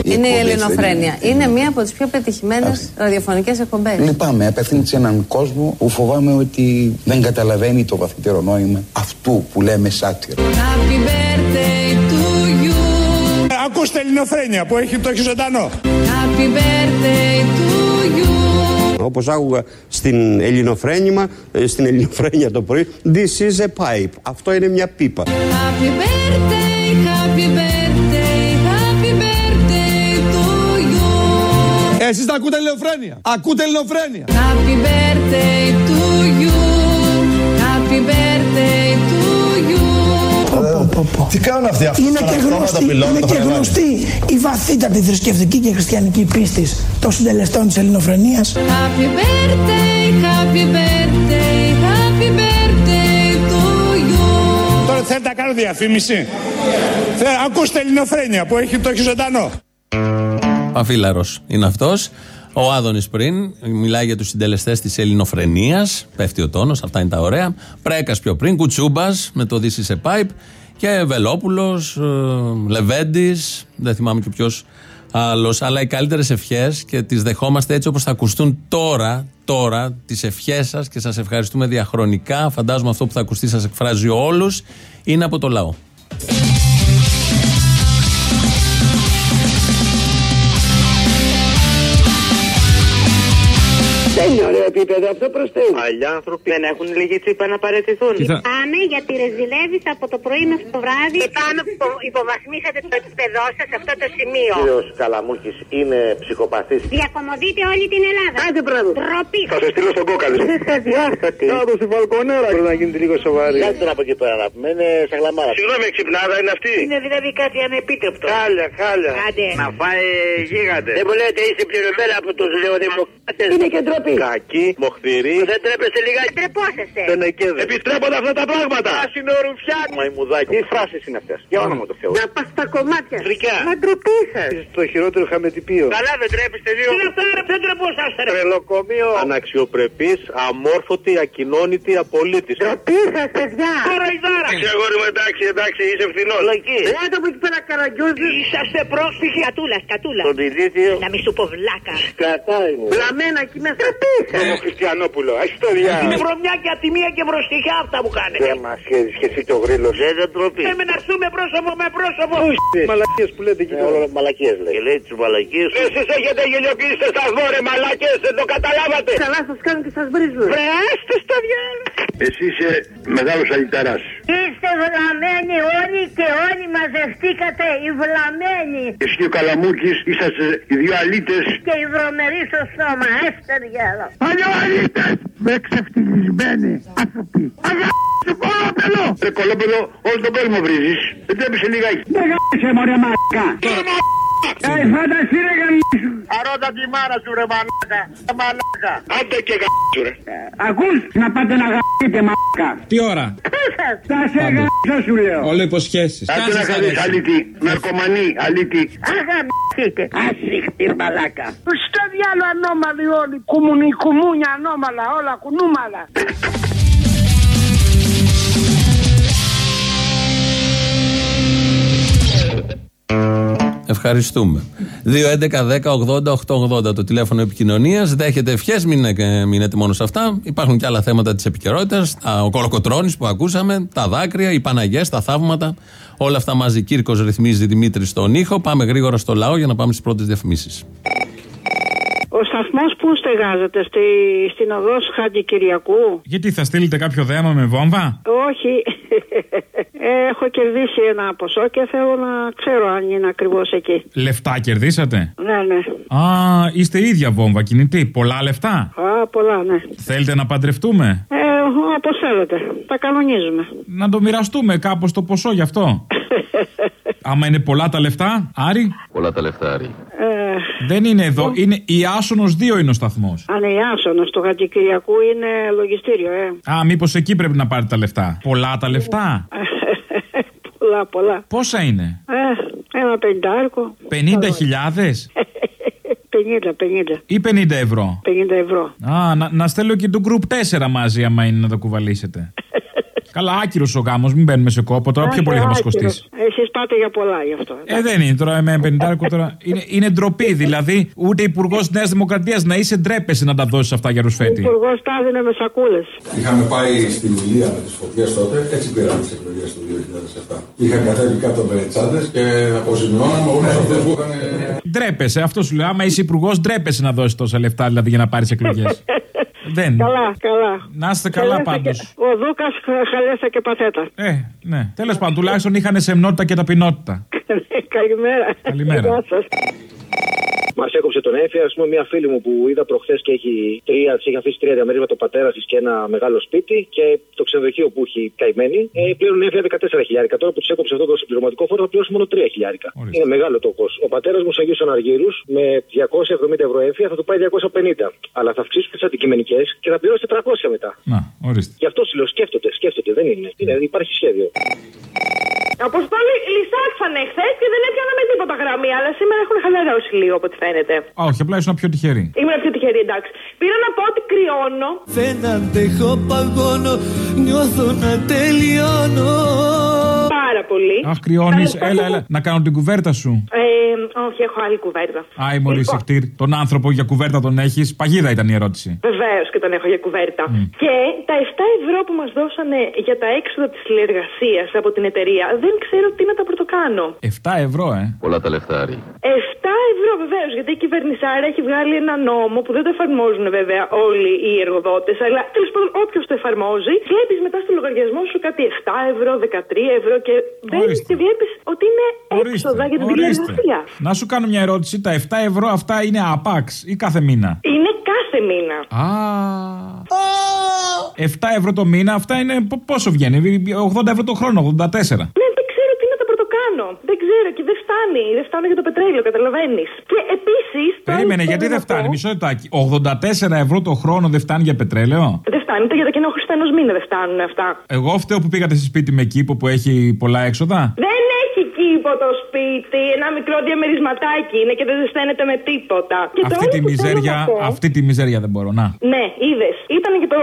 Είναι η Ελληνοφρένεια. Είναι μία από τις πιο πετυχημένες ραδιοφωνικές εκπομπές. Λυπάμαι, απευθύνεται σε έναν κόσμο που φοβάμαι ότι δεν καταλαβαίνει το βαθύτερο νόημα αυτού που λέμε σάτυρο. Happy birthday to you. Ακούστε Ελληνοφρένεια που έχει το έχεις ζωντανό Happy birthday to you. Όπως άκουγα στην ελληνοφρένημα, ε, στην ελληνοφρένεια το πρωί, this is a pipe. Αυτό είναι μια πίπα. Happy birthday, happy birthday, Εσείς τα ακούτε Ελληνοφρένεια. Ακούτε Ελληνοφρένεια. Happy birthday to you. Happy birthday to you. Τι κάνουν αυτοί αυτοί. Είναι και αυτόματα γνωστή, πυλώνα, είναι το και φραγμάκι. γνωστή η βαθύτατη θρησκευτική και χριστιανική πίστη των συντελεστών της ελληνοφρενείας. Happy birthday, happy birthday, happy birthday to you. Τώρα θέλετε να κάνω διαφήμιση; Θε, Ακούστε Ελληνοφρένεια που έχει το έχει ζωντανό Παφίλαρο είναι αυτός. Ο Άδωνης πριν μιλάει για τους συντελεστές της ελληνοφρενεία. Πέφτει ο τόνος, αυτά είναι τα ωραία. Πρέκας πιο πριν, Κουτσούμπας με το Δύση σε Pipe. Και Βελόπουλος, Λεβέντης, δεν θυμάμαι και ποιος άλλος. Αλλά οι καλύτερες ευχές και τις δεχόμαστε έτσι όπως θα ακουστούν τώρα, τώρα, τις ευχές σας και σας ευχαριστούμε διαχρονικά. Φαντάζομαι αυτό που θα ακουστεί σας εκφράζει όλους. Είναι από το λαό. Δεν είναι ωραίο επίπεδο αυτό προ Θεού. Παλιά άνθρωποι δεν έχουν λίγη τσίπα να παραιτηθούν. Πάμε γιατί ρεζιλεύεις από το πρωί μέχρι το βράδυ. Και πάμε που υποβαθμίσατε το επίπεδό σας σε αυτό το σημείο. Κύριος Καλαμούκης είναι ψυχοπαθής. Διακομωδείτε όλη την Ελλάδα. Άντε μπράβο. Τροπή. Θα σε στείλω στον κόκαλη. Είστε διόρθωτοι. Κάτω στη βαλκονέρα. Πρέπει να γίνεται λίγο σοβαρή. Κάτι τώρα από εκεί πέρα να πούμε. Είναι σαν γλαμάρα. Συγγνώμη, ξυπνάδα είναι αυτή. Είναι δηλαδή κάτι ανεπίτευτο. Χάλια, χάλια. Άντε. Να φάει γίγαντε. Δεν μου λέτε είστε πληρωμένα από τους νεοδημοκράτες. Είναι και ντροπή. Κακή, μοχθηρή. Δεν τρέπεστε λιγάκι. Τρεπόσαστε. Τενεκέδε. Επιστρέπονται αυτά τα πράγματα. Πράσινο ρουφιά. Μαϊμουδάκι. Τι φράσεις είναι αυτές; Για όνομα του Θεού. Να πας στα κομμάτια. Φρικιά. Να ντροπή σα. Το χειρότερο χαμετυπίο. Καλά δεν τρέπεστε λίγο. Τι αυτά ρε, δεν τρεπόσαστε. ρε. Τρελοκομείο. Αναξιοπρεπής, αμόρφωτη, ακοινώνητη, απολύτης. Ντροπή σα, παιδιά. Τώρα η δώρα. Ξεγόρι μου, εντάξει, εντάξει, είσαι φθηνός. Λαϊκή. Έλα από εκεί πέρα καραγκιόζη. Είσαστε πρόσφυγοι. Κατούλας, κατούλας. Τον ηλίθιο. Να μη σου πω βλάκα. Κατά είναι. Βλαμμένα εκεί μέσα. Ντροπή σα. Τον Χριστιανόπουλο. Έχει το διάλογο. Είναι βρωμιά και ατιμία και μπροστιχιά αυτά που κάνετε. Δεν μας σχέζει και εσύ το γρήλο. Δεν δεν τροπή. Πρέπει να έρθουμε πρόσωπο με πρόσωπο. Μαλακίες που λέτε εκεί. Όλο μαλακίες λέει. Και λέει τι μαλακίες. Εσείς έχετε γελιοποιήσει το σταθμό, ρε μαλακίες, δεν το καταλάβατε. Καλά σας κάνουν και σας βρίζουν. Βρεάστε στο διάλογο. Εσύ είσαι μεγάλος αλυταρά. Είστε βλαμμένοι όλοι και όλοι μαζευτήκατε οι βλαμμένοι. Εσύ και ο Καλαμούκης είσαστε οι δύο αλήτες. Και οι βρωμεροί στο στόμα, έστερ γέλο. Παλιοαλήτες! Με ξεφτυλισμένοι άνθρωποι. Αγάπησε κολόπεδο! Ρε κολόπεδο, όλο τον κόσμο βρίζεις. Δεν τρέπεσαι λιγάκι. Δεν γάμισε μωρέ μαλάκα. Ε, φανταστεί ρε γαμίσου. Αρώτα τη μάνα σου ρε μαλάκα. Μαλάκα. Άντε και γαμίσου ρε. Ακούς να πάτε να γαμίσετε μαλάκα. Τι ώρα; Θα σε γαμίσω σου λέω. Όλο υποσχέσεις. Άντε να κάνεις αλήτη. Ναρκωμανή, αλήτη. Αγαμίσετε. Ασύχτη μαλάκα. Στο διάλο ανώμαλοι όλοι. Κουμουνι, κουμούνια ανώμαλα, όλα κουνούμαλα. Ευχαριστούμε. 2.11.10.80.880 το τηλέφωνο επικοινωνίας. Δέχεται ευχές, μην ε, μείνετε μόνο σε αυτά. Υπάρχουν και άλλα θέματα της επικαιρότητας. Ο κολοκοτρόνη που ακούσαμε, τα δάκρυα, οι Παναγιές, τα θαύματα. Όλα αυτά μαζί. Κύρκος ρυθμίζει Δημήτρης στον ήχο. Πάμε γρήγορα στο λαό για να πάμε στις πρώτες διαφημίσεις. Ο σταθμός που στεγάζεται στη, στην οδός Χάντι Κυριακού; Γιατί θα στείλετε κάποιο δέμα με βόμβα; Όχι. Έχω κερδίσει ένα ποσό και θέλω να ξέρω αν είναι ακριβώς εκεί. Λεφτά κερδίσατε; Ναι, ναι. Α, είστε ίδια βόμβα κινητή. Πολλά λεφτά; Α, πολλά, ναι. Θέλετε να παντρευτούμε; Ε, όπως θέλετε. Τα κανονίζουμε. Να το μοιραστούμε κάπως το ποσό γι' αυτό; Άμα είναι πολλά τα λεφτά, Άρη; Πολλά τα λεφτά, Άρη. Ε, Δεν είναι εδώ. Είναι η Άσονος 2 είναι ο σταθμός. αν η Άσονος του Χάντι Κυριακού είναι λογιστήριο, ε. Α, μήπως εκεί πρέπει να πάρετε τα λεφτά. Πολλά τα λεφτά; πολλά, πολλά. Πόσα είναι; Ε, ένα πεντάρκο. 50.000 50, 50. ή 50 ευρώ; 50 ευρώ. Α, να, να στέλνω και το group 4 μαζί, άμα είναι να το κουβαλήσετε. Καλά, άκυρος ο γάμος, μην μπαίνουμε σε κόπο τώρα. Πιο πολύ θα μας κοστίσει. Εσεί πάτε για πολλά γι' αυτό. Ε, δεν είναι τώρα με 50 τώρα. Είναι, είναι ντροπή δηλαδή. Ούτε υπουργός τη Νέας Δημοκρατίας να είσαι ντρέπεσαι να τα δώσεις αυτά για Ο ρουσφέτη. υπουργός τα έδινε με σακούλες. Είχαμε πάει στην Ηλία με τις φωτιές τότε, έτσι πήραμε τις εκλογές του 2007. Είχαν κατέβει κάτω με τσάντες και αποζημιώναμε όλους αυτούς που είχαν. Ντρέπεσαι, αυτό σου λέω. Άμα είσαι υπουργός, ντρέπεσαι να δώσεις τόσα λεφτά δηλαδή για να πάρεις εκλογές. δεν. Καλά, καλά. Να είστε καλά Χαλέσα πάντως. και- Ο Δούκας χαλέσα και παθέτα. Ε, ναι. Τέλος πάντων, τουλάχιστον είχαν σεμνότητα και ταπεινότητα. Καλημέρα. Καλημέρα. Γεια σας. Μας έκοψε τον έφη. Α πούμε, μια φίλη μου που είδα προχθές και έχει τρία, της έχει αφήσει τρία διαμερίσματα το πατέρας της και ένα μεγάλο σπίτι και το ξενοδοχείο που έχει καημένη. Ε, πλέον έφυγε 14 χιλιάρικα. Τώρα που της έκοψε αυτό το συμπληρωματικό φόρο θα πληρώσει μόνο 3 χιλιάρικα. Είναι μεγάλο το κόστος. Ο πατέρας μου στου Αγίου Αναργύρου με 270 ευρώ έφυγε θα του πάει 250. Αλλά θα αυξήσουν τις αντικειμενικές και θα πληρώσει 400 μετά. Να, ορίστε. Γι' αυτό σου λέω σκέφτονται, σκέφτονται. Δεν είναι. είναι υπάρχει σχέδιο. Αποστόλη λυσάξανε χθες και δεν έπιανα με τίποτα γραμμή, αλλά σήμερα έχουν χαλαρώσει λίγο από ό,τι φαίνεται. Α, όχι, απλά ήσουν πιο τυχερή. Ήμουν πιο τυχερή, εντάξει. Πήρα να πω ότι κρυώνω. Δεν αντέχω παγώνω, νιώθω να τελειώνω. Πάρα πολύ. Αχ, κρυώνεις. Τέλος πάντων, Έλα, έλα. Να κάνω την κουβέρτα σου. Ε, όχι, έχω άλλη κουβέρτα. Άι, Μωρή Λοιπόν, Σεχτήρ. Τον άνθρωπο για κουβέρτα τον έχεις. Παγίδα ήταν η ερώτηση. Βεβαίως και τον έχω για κουβέρτα. Και τα 7 ευρώ που μας δώσανε για τα έξοδα της τηλεργασία από την εταιρεία δεν ξέρω τι να τα πρωτοκάνω. 7 ευρώ, ε. Πολλά τα λεφτά, Άρη. 7 ευρώ βεβαίως, γιατί η κυβερνησάρα έχει βγάλει ένα νόμο που δεν το εφαρμόζουν βέβαια όλοι οι εργοδότες, αλλά τέλος πάντων όποιος το εφαρμόζει, βλέπεις μετά στο λογαριασμό σου κάτι 7 ευρώ, 13 ευρώ και μπαίνεις και βλέπεις ότι είναι έξοδα για την Ορίστε. τηλεργασία. Να σου κάνω μια ερώτηση. Τα 7 ευρώ αυτά είναι απάξ ή κάθε μήνα; Είναι κάθε μήνα. Α. 7 ευρώ το μήνα, αυτά είναι. π- Πόσο βγαίνει, 80 ευρώ το χρόνο, 84. Ναι, δεν ξέρω τι να τα πρωτοκάνω. Δεν ξέρω και δεν φτάνει. Δεν φτάνει για το πετρέλαιο, καταλαβαίνεις. Και επίσης. Περίμενε, γιατί δεν φτάνει, μισό λεπτάκι. 84 ευρώ το χρόνο δεν φτάνει για πετρέλαιο; Δεν φτάνει, ούτε για το κοινό χριστιανό μήνα δεν φτάνουν αυτά. Εγώ φταίω που πήγατε σε σπίτι με κήπο που έχει πολλά έξοδα; Δεν έχει κήπο το σπίτι. Ένα μικρό διαμερισματάκι είναι και δεν ζεσταίνεται με τίποτα. Και το Αυτή άλλο τη που θέλω μιζέρια, να πω- αυτή τη μιζέρια δεν μπορώ. Να. Ναι, είδες. Ήταν και το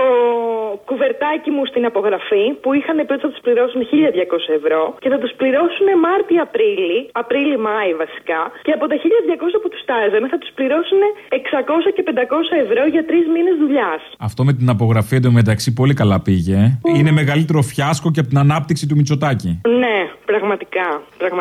κουβερτάκι μου στην απογραφή που είχαν πει ότι θα τους πληρώσουν 1200 ευρώ και θα τους πληρώσουν Μάρτι-Απρίλη, Απρίλη-Μάη βασικά. Και από τα 1200 που τους τάζανε θα τους πληρώσουν 600 και 500 ευρώ για τρεις μήνες δουλειάς. Αυτό με την απογραφή εντωμεταξύ πολύ καλά πήγε. ε. Είναι μεγαλύτερο φιάσκο και από την ανάπτυξη του Μητσοτάκη. Ναι, Πραγματικά, πραγματικά.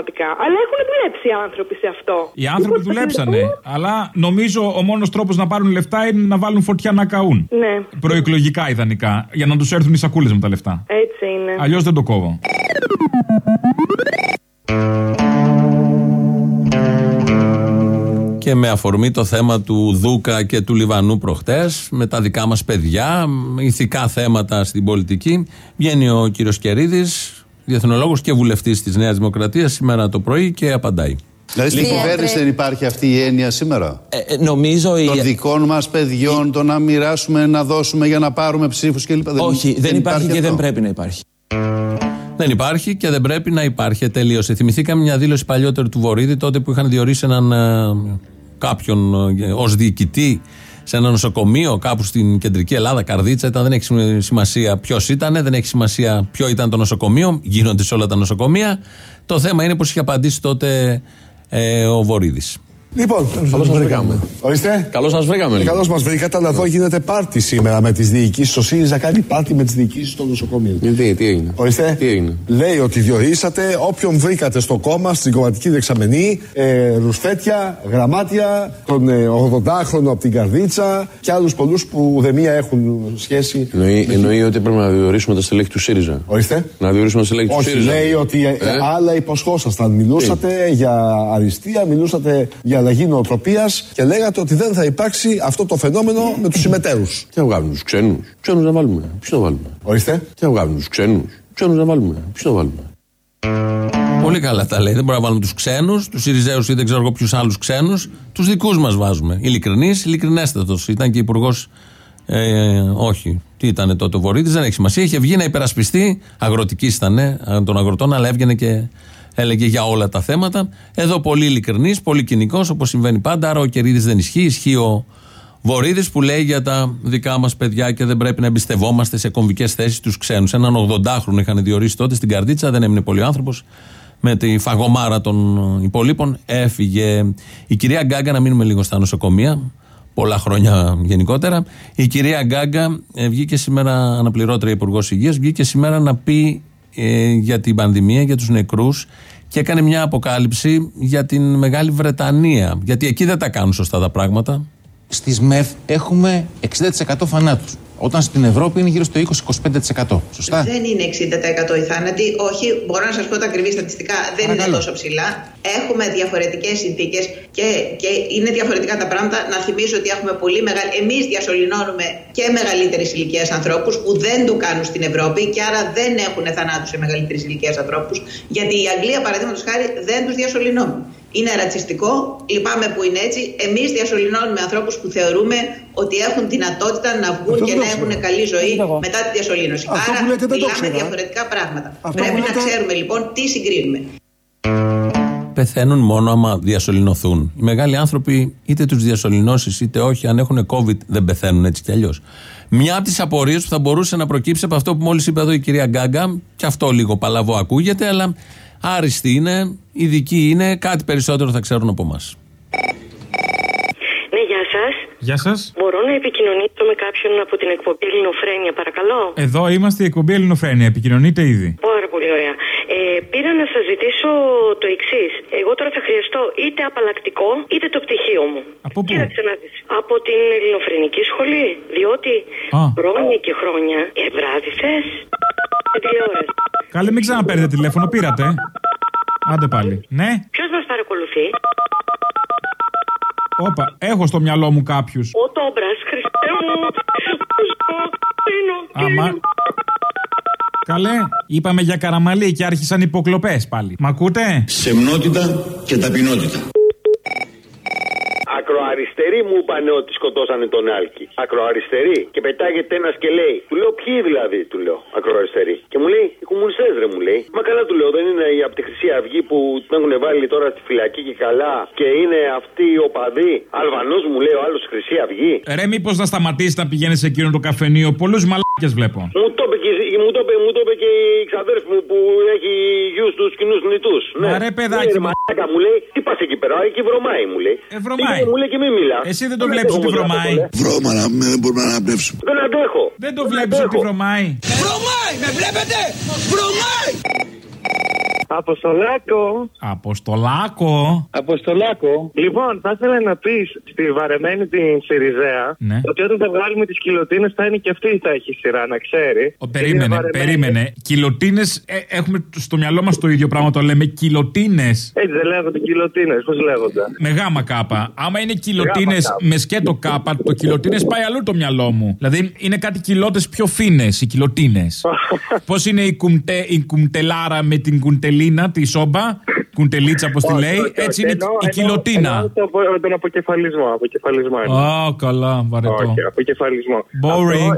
Αλλά έχουν δουλέψει οι άνθρωποι σε αυτό. Οι άνθρωποι Λοιπόν, δουλέψανε. Αλλά νομίζω ο μόνος τρόπος να πάρουν λεφτά είναι να βάλουν φωτιά να καούν. Ναι, Προεκλογικά ιδανικά. Για να τους έρθουν οι σακούλες με τα λεφτά. έτσι είναι. Αλλιώς δεν το κόβω. Και με αφορμή το θέμα του Δούκα και του Λιβανού προχτές, με τα δικά μας παιδιά, ηθικά θέματα στην πολιτική, βγαίνει ο κύριος Κερίδης, διεθνολόγος και βουλευτής της Νέας Δημοκρατίας, σήμερα το πρωί και απαντάει. Δηλαδή στην κυβέρνηση δεν υπάρχει αυτή η έννοια σήμερα; Ε, νομίζω η... Των δικών μας παιδιών, το να μοιράσουμε, να δώσουμε για να πάρουμε ψήφους κλπ. Όχι, δεν, υπάρχει και αυτό. δεν πρέπει να υπάρχει. Δεν υπάρχει και δεν πρέπει να υπάρχει. Τελείωσε. Θυμηθήκαμε μια δήλωση παλιότερη του Βορύδη, τότε που είχαν διορίσει έναν ε, κάποιον ε, ως διοικητή σε ένα νοσοκομείο κάπου στην κεντρική Ελλάδα, Καρδίτσα. Ήταν, δεν έχει σημασία ποιος ήταν, δεν έχει σημασία ποιο ήταν το νοσοκομείο. Γίνονται σε όλα τα νοσοκομεία. Το θέμα είναι πως είχε απαντήσει τότε ε, ο Βορύδης. Λοιπόν, καλώς σας βρήκαμε. Ορίστε. Καλώς σα βρήκαμε. Καλώς μας βρήκατε, αλλά εδώ γίνεται πάρτι σήμερα με τις διοικήσεις. Ο ΣΥΡΙΖΑ κάνει πάρτι με τις διοικήσεις των νοσοκομείων. Γιατί, τι έγινε; Ορίστε. Τι έγινε; Λέει ότι διορίσατε όποιον βρήκατε στο κόμμα, στην κομματική δεξαμενή, ε, ρουσφέτια, γραμμάτια, τον ε, 80χρονο από την Καρδίτσα και άλλους πολλούς που δεν μία έχουν σχέση. Εννοεί, εννοεί ότι πρέπει να διορίσουμε τα στελέχη του ΣΥΡΙΖΑ. Ορίστε. Να διορίσουμε τα στελέχη του Όχι, ΣΥΡΙΖΑ. λέει ότι ε, άλλα υποσχόσασταν. Μιλούσατε για αριστεία, μιλούσατε για αλλαγή νοοτροπίας και λέγατε ότι δεν θα υπάρξει αυτό το φαινόμενο με τους συμμετέρους. Τι να βγάλουμε τους ξένους; Ξένους να βάλουμε. Ποιου να βάλουμε; Ορίστε. Τι να βγάλουμε τους ξένους; Ξένους να βάλουμε. Ποιου να βάλουμε; Πολύ καλά τα λέει. Δεν μπορούμε να βάλουμε τους ξένους, τους Ιριζέους ή δεν ξέρω εγώ ποιους άλλους ξένους. Τους δικούς μας βάζουμε. Ειλικρινή, ειλικρινέστατος. Ήταν και υπουργός. Ε, όχι. Τι ήταν τότε ο Βορύδης, δεν έχει σημασία. Είχε βγει να υπερασπιστεί. Αγροτικής ήταν ε, των αγροτών, αλλά έβγαινε και έλεγε για όλα τα θέματα. Εδώ πολύ ειλικρινής, πολύ κοινικός, όπως συμβαίνει πάντα. Άρα ο Κερίδης δεν ισχύει. Ισχύει ο Βορύδης που λέει για τα δικά μας παιδιά και δεν πρέπει να εμπιστευόμαστε σε κομβικές θέσεις τους ξένους. Έναν 80χρονο είχαν διορίσει τότε στην Καρδίτσα, δεν έμεινε πολύ άνθρωπος. Με τη φαγωμάρα των υπολείπων έφυγε. Η κυρία Γκάγκα, να μείνουμε λίγο στα νοσοκομεία, πολλά χρόνια γενικότερα. Η κυρία Γκάγκα ε, βγήκε σήμερα, αναπληρώτρια Υπουργός Υγείας, βγήκε σήμερα να πει ε, για την πανδημία, για τους νεκρούς και έκανε μια αποκάλυψη για την Μεγάλη Βρετανία. Γιατί εκεί δεν τα κάνουν σωστά τα πράγματα. Στις ΜΕΘ έχουμε 60% θανάτους. Όταν στην Ευρώπη είναι γύρω στο 20-25%. Σωστά; Δεν είναι 60% οι θάνατοι. Όχι, μπορώ να σας πω τα ακριβή στατιστικά. Δεν Παρακαλώ. είναι τόσο ψηλά. Έχουμε διαφορετικές συνθήκες και, και είναι διαφορετικά τα πράγματα. Να θυμίσω ότι έχουμε πολύ μεγάλη. Εμείς διασωληνώνουμε και μεγαλύτερη ηλικίας ανθρώπους που δεν το κάνουν στην Ευρώπη και άρα δεν έχουν θανάτου σε μεγαλύτερη ηλικία ανθρώπους. Γιατί η Αγγλία, παραδείγματος χάρη, δεν τους διασωληνώνει. Είναι ρατσιστικό, λυπάμαι που είναι έτσι. Εμείς διασωληνώνουμε ανθρώπους που θεωρούμε ότι έχουν δυνατότητα να βγουν Αυτό και δεν να το έχουν ξέρω. καλή ζωή μετά τη διασωλήνωση. Αυτό Άρα που λέτε δεν το μιλάμε ξέρω, ε. διαφορετικά πράγματα. Αυτό Πρέπει που να λέτε- ξέρουμε λοιπόν τι συγκρίνουμε. Πεθαίνουν μόνο άμα διασωληνωθούν. Οι μεγάλοι άνθρωποι, είτε τους διασωληνώσεις είτε όχι, αν έχουν COVID, δεν πεθαίνουν έτσι κι αλλιώς. Μια από τις απορίες που θα μπορούσε να προκύψει από αυτό που μόλις είπε εδώ η κυρία Γκάγκα, και αυτό λίγο παλαβό ακούγεται, αλλά άριστη είναι, ειδική είναι, κάτι περισσότερο θα ξέρουν από εμά. Ναι, γεια σας. Γεια σας. Μπορώ να επικοινωνήσω με κάποιον από την εκπομπή Ελληνοφρένια, παρακαλώ; Εδώ είμαστε η εκπομπή Ελληνοφρένια. Επικοινωνείτε ήδη. Πάρα πολύ ωραία. Ε, πήρα να σας ζητήσω το εξής. Εγώ τώρα θα χρειαστώ είτε απαλλακτικό είτε το πτυχίο μου. Από πού; Κοίταξε να δεις. Από την ελληνοφρενική σχολή. Διότι Α. χρόνια και χρόνια. Ε, βράδυ θες. Στην τηλεόραση. Καλέ, μην ξαναπαίρνετε τηλέφωνο, πήρατε. Άντε πάλι. Ναι, Ποιος μας παρακολουθεί; όπα, έχω στο μυαλό μου κάποιους. Ο Τόμπρας, Χριστέ μου. Πίνω. Άμα. Καλέ, είπαμε για καραμαλή και άρχισαν υποκλοπές πάλι. Μ' ακούτε; Σεμνότητα και ταπεινότητα. Ακροαριστεροί μου είπαν ότι σκοτώσανε τον Άλκη. Ακροαριστεροί. Και πετάγεται ένας και λέει, του λέω ποιοι δηλαδή, του λέω, ακροαριστεροί. Και μου λέει, οι κομμουνιστές ρε μου λέει. Μα καλά του λέω, δεν είναι η από τη Χρυσή Αυγή που την έχουν βάλει τώρα στη φυλακή και καλά. Και είναι αυτοί οι οπαδοί. Αλβανός μου λέει ο άλλος Χρυσή Αυγή. Ρε, μήπως να σταματήσει να πηγαίνει σε εκείνο το καφενείο. Πολλούς μαλάκες βλέπω. Μου το είπε και, μου το είπε, μου το είπε και η ξαδέρφη μου που έχει γιους τους κοινούς νητούς. Ναι. Μα ρε, παιδάκι Ναι, μου. μαλάκα, μου λέει, τι πας εκεί πέρα, εκεί βρωμάει μου λέει. Ε, βρωμάει. Πήγαινε, Μου λέει και μη μιλάς. Εσύ δεν το βλέπεις ότι βρωμάει. Βρώμα να μην μπορούμε να αναπνεύσουμε. Δεν αντέχω. Δεν το βλέπεις ότι βρωμάει. Βρωμάει, με βλέπετε! Βρωμάει! Αποστολάκο. Αποστολάκο. Αποστολάκο. Λοιπόν, θα ήθελα να πεις στη βαρεμένη την Σιριζέα Ναι. ότι όταν θα βγάλουμε τις κιλοτίνες θα είναι και αυτή θα έχει σειρά, να ξέρει. Ο, περίμενε, περίμενε. Κιλοτίνες, έχουμε στο μυαλό μας το ίδιο πράγμα, το λέμε κιλοτίνες. Έτσι δεν λέγονται κιλοτίνες, πώς λέγονται; Με γάμα κάπα. Άμα είναι κιλοτίνες κάπα. με σκέτο κάπα, το κιλοτίνες πάει αλλού το μυαλό μου. Δηλαδή είναι κάτι κιλότες πιο φίνες, οι κιλοτίνες. Πώς είναι η, κουμτε, η κουμτελάρα με την κουντελίνα, τη σόμπα, κουντελίτσα όπως τη Όχι, λέει, όχι, έτσι όχι. είναι Εννοώ- η εννοώ- κιλοτίνα. εννοώ το απο- Τον αποκεφαλισμό. αποκεφαλισμό είναι. Α, καλά, βαρετό. Όχι, αποκεφαλισμό. Boring.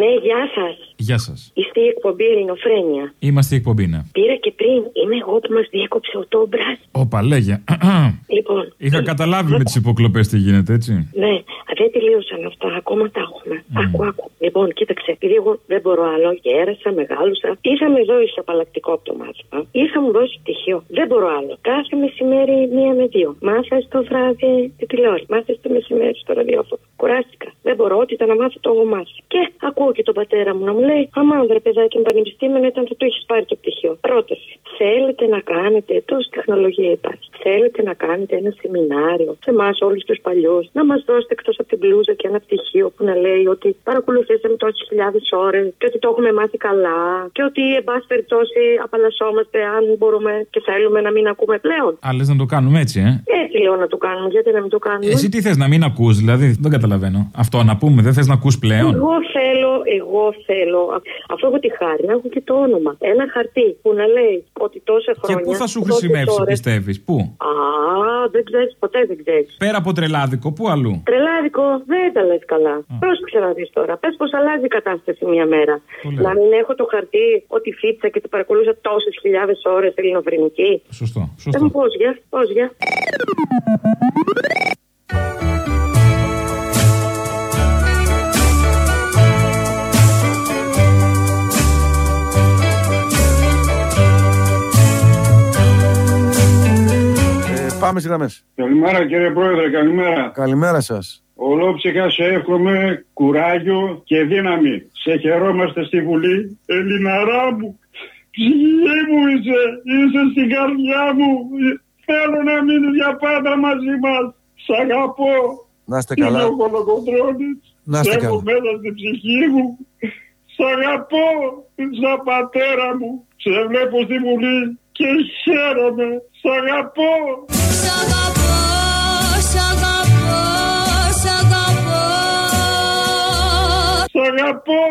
Ναι, γεια σας. Γεια σας. Είστε η εκπομπή Ελληνοφρένια. Είμαστε η εκπομπή, ναι. Πήρα και πριν. Είμαι εγώ που μας διέκοψε ο Τόμπρας. Όπα, λέγε. Λοιπόν, Είχα καταλάβει με τις υποκλοπές τι γίνεται, έτσι. ναι, δεν τελείωσαν αυτά. Ακόμα τα έχουμε. Άκου, άκου. Λοιπόν, κοίταξε, επειδή εγώ δεν μπορώ άλλο, γέρασα, μεγάλωσα. Ή θα με δώσει απαλλακτικό από το μάθημα, ή θα μου δώσει πτυχίο. Δεν μπορώ άλλο. Κάθε μεσημέρι μία με δύο. Μάθας το βράδυ τη τηλεόραση. Μάθας το μεσημέρι στο ραδιόφωνο. Κουράστηκα. Δεν μπορώ, ό,τι ήταν να μάθω το έχω μάθει. Και ακούω και τον πατέρα μου να μου λέει: Αμά, βρε παιδάκι μου, πανεπιστήμιο ήταν θα το έχεις πάρει το πτυχίο. Πρόταση. Θέλετε να κάνετε, τόση τεχνολογίας υπάρχει; Θέλετε να κάνετε ένα σεμινάριο σε εμάς όλους τους παλιούς, να μας δώσετε εκτός από την μπλούζα και ένα πτυχίο που να λέει ότι παρακολουθήσαμε τόσες χιλιάδες ώρες και ότι το έχουμε μάθει καλά και ότι εν πάση περιπτώσει απαλλασσόμαστε αν μπορούμε και θέλουμε να μην ακούμε πλέον. Α, λες να το κάνουμε έτσι, ε; Έτσι λέω να το κάνουμε, γιατί να μην το κάνουμε; Εσύ τι θες να μην ακούς, δηλαδή. Δεν καταλαβαίνω. Αυτό να πούμε, δεν θες να ακούς πλέον; Εγώ θέλω, εγώ θέλω, α- αφού έχω τη χάρη, να έχω και το όνομα. Ένα χαρτί που να λέει ότι τόσα Και χρόνια. πού θα σου τόσες χρησιμεύσει, ώρες- πιστεύεις, πού; Α, δεν ξέρεις, ποτέ δεν ξέρεις. Πέρα από τρελάδικο, πού αλλού; Τρελάδικο, δεν τα λες καλά. Πρόσεξε να δει τώρα. Πες πως αλλάζει η κατάσταση μία μέρα. λέω. Να μην έχω το χαρτί ότι φίτσα και το παρακολούθησα τόσες χιλιάδες ώρες ελληνοφρενική. Σωστό. Δεν μου πώς για, πώς για. Πάμε στις γραμμές. Καλημέρα κύριε Πρόεδρε, καλημέρα. Καλημέρα σας. Ολόψυχα σε εύχομαι κουράγιο και δύναμη. Σε χαιρόμαστε στη Βουλή. Ελληναρά μου, ψυχή μου είσαι, είσαι στην καρδιά μου. Θέλω να μείνεις για πάντα μαζί μας. Σ' αγαπώ. Να είστε καλά. Είμαι ο Κολοκοντρώνης. Να είστε Σε έχω καλά. μέσα στην ψυχή μου. Σ' αγαπώ σαν πατέρα μου. Σε βλέπω στη Βουλή και χαίρομαι. Σ' αγαπώ. Σ' αγαπώ, σ' αγαπώ, σ' αγαπώ Σ' αγαπώ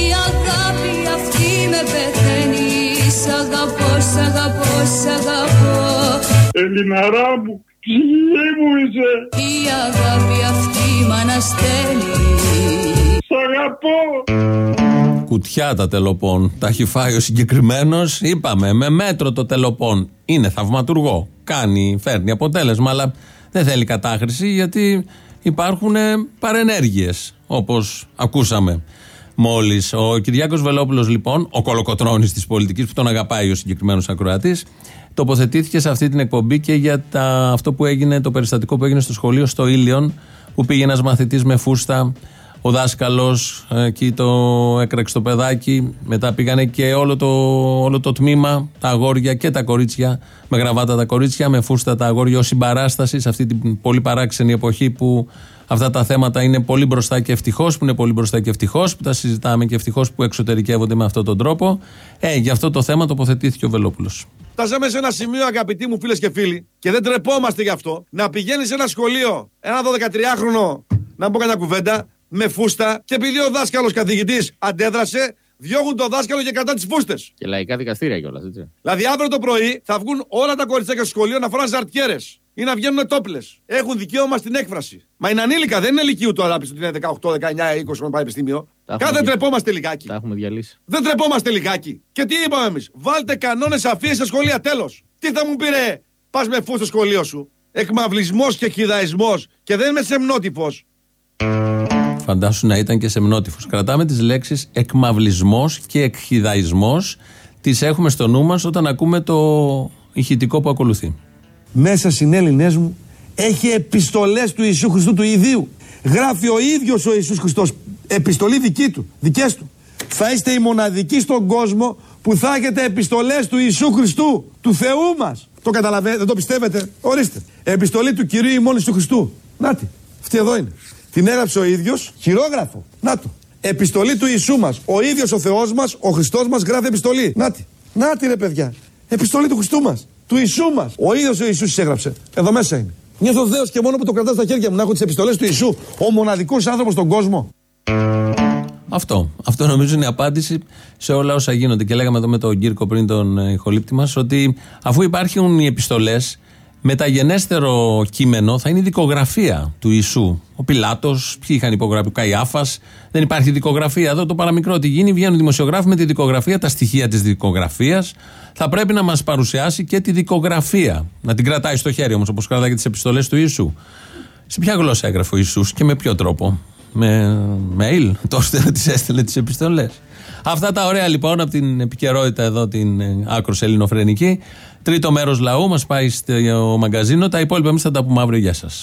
Η αγάπη αυτή με πεθαίνει Σ' αγαπώ, σ' αγαπώ, σ' αγαπώ Ελληναρά μου, ψυχή μου είσαι. Η αγάπη αυτή μ' αναστέλει Σ' αγαπώ. Κουτιά τα τελοπών. Τα έχει φάει ο συγκεκριμένος. Είπαμε, με μέτρο το τελοπών. Είναι θαυματουργό. Κάνει, φέρνει αποτέλεσμα, αλλά δεν θέλει κατάχρηση γιατί υπάρχουν παρενέργειες. Όπως ακούσαμε μόλις. Ο Κυριάκος Βελόπουλος, λοιπόν, ο κολοκοτρόνη της πολιτικής που τον αγαπάει ο συγκεκριμένος ακροατής, τοποθετήθηκε σε αυτή την εκπομπή και για τα, αυτό που έγινε, το περιστατικό που έγινε στο σχολείο στο Ήλιον, που πήγε ένας μαθητής με φούστα ο δάσκαλος εκεί το έκραξε το παιδάκι. Μετά πήγανε και όλο το, όλο το τμήμα, τα αγόρια και τα κορίτσια, με γραβάτα τα κορίτσια, με φούστα τα αγόρια ω συμπαράστασης σε αυτή την πολύ παράξενη εποχή που αυτά τα θέματα είναι πολύ μπροστά και ευτυχώς που είναι πολύ μπροστά και ευτυχώς που τα συζητάμε και ευτυχώς που εξωτερικεύονται με αυτόν τον τρόπο. Ε, για αυτό το θέμα τοποθετήθηκε ο Βελόπουλος. Φτάσαμε σε ένα σημείο, αγαπητοί μου φίλες και φίλοι, και δεν τρεπόμαστε γι' αυτό, να πηγαίνει σε ένα σχολείο, ένα 12-13χρονο, να μπω κανένα κουβέντα, με φούστα, και επειδή ο δάσκαλος καθηγητής αντέδρασε, διώγουν το δάσκαλο και κατά τις φούστες. Και λαϊκά δικαστήρια κιόλας, έτσι. Δηλαδή αύριο το πρωί θα βγουν όλα τα κοριτσάκια στο σχολείο να φοράνε ζαρτιέρες ή να βγαίνουν τόπλες. Έχουν δικαίωμα στην έκφραση. Μα είναι ανήλικα, δεν είναι ηλικίου τώρα που είναι 18, 19, 20 με πανεπιστήμιο. Τα έχουμε Κάθε δια- τρεπόμαστε λιγάκι. Τα έχουμε διαλύσει. Δεν τρεπόμαστε λιγάκι. Και τι είπαμε εμείς; Βάλτε κανόνες αφίε στα σχολεία, τέλος. Τι θα μου πήρε, πας με φου στο σχολείο σου. Εκμαυλισμός και χιδαϊσμός και δεν είμαι σεμνότυπο. Φαντάσου να ήταν και σεμνότυφος. Κρατάμε τις λέξεις εκμαυλισμός και εκχυδαϊσμός. Τις έχουμε στο νου μας όταν ακούμε το ηχητικό που ακολουθεί. μέσα συνέλληνές μου έχει επιστολές του Ιησού Χριστού του Ιδίου. Γράφει ο ίδιος ο Ιησούς Χριστός επιστολή δική του, δικές του. Θα είστε οι μοναδικοί στον κόσμο που θα έχετε επιστολές του Ιησού Χριστού, του Θεού μας. Το καταλαβαίνετε, δεν το πιστεύετε; Ορίστε. Επιστολή του Κυρίου ημών Ιησού Χριστού. Νάτι. Αυτή εδώ είναι. Την έγραψε ο ίδιος, χειρόγραφο. Να το. Επιστολή του Ιησού μας. Ο ίδιος ο Θεός μας, ο Χριστός μας γράφει επιστολή. Νάτι. Νάτι ρε παιδιά. Επιστολή του Χριστού μας. Του Ιησού μας. Ο ίδιος ο Ιησούς της έγραψε. Εδώ μέσα είναι. Νιώθω δέος και μόνο που το κρατάω στα χέρια μου να έχω τις επιστολές του Ιησού. Ο μοναδικός άνθρωπος στον κόσμο. Αυτό. Αυτό νομίζω είναι η απάντηση σε όλα όσα γίνονται. Και λέγαμε εδώ με τον Κύρκο πριν τον ε, ηχολήπτη μας ότι αφού υπάρχουν οι επιστολές, μεταγενέστερο κείμενο θα είναι η δικογραφία του Ιησού. Ο Πιλάτος, ποιοι είχαν υπογραφεί, ο Καϊάφας. Δεν υπάρχει δικογραφία. Εδώ το παραμικρό τι γίνει, βγαίνουν δημοσιογράφοι με τη δικογραφία, τα στοιχεία της δικογραφίας. Θα πρέπει να μας παρουσιάσει και τη δικογραφία. Να την κρατάει στο χέρι όμως, όπως κρατάει και τις επιστολές του Ιησού. Σε ποια γλώσσα έγραφε ο Ιησούς και με ποιο τρόπο; Με mail, τόσο τις έστελνε τις επιστολές. Αυτά τα ωραία λοιπόν από την επικαιρότητα εδώ, την ε, άκρος ελληνοφρενική. Τρίτο μέρος λαού μας πάει στο μαγκαζίνο. Τα υπόλοιπα εμείς θα τα πούμε αύριο. Γεια σας.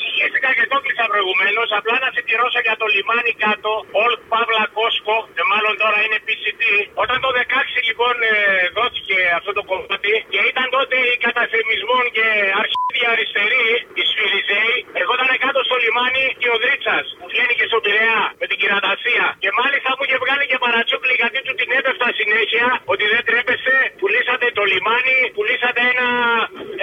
Συγχύστηκα και το κλείσα προηγουμένω. Απλά να συμπληρώσω για το λιμάνι κάτω. Όλ Παύλα Κόσκο, και μάλλον τώρα είναι PCT. Όταν το 16 λοιπόν ε, δόθηκε αυτό το κομμάτι και ήταν τότε οι καταφημισμών και αρχίδια αριστεροί, οι Σφυριζέοι, ερχόταν κάτω στο λιμάνι και ο Δρίτσα που βγαίνει και στον Πειραιά με την κυρατασία. Και μάλιστα μου είχε βγάλει και παρατσούκλι γιατί του την έπεφτα συνέχεια ότι δεν τρέπεσε, πουλήσατε το λιμάνι, πουλήσατε ένα,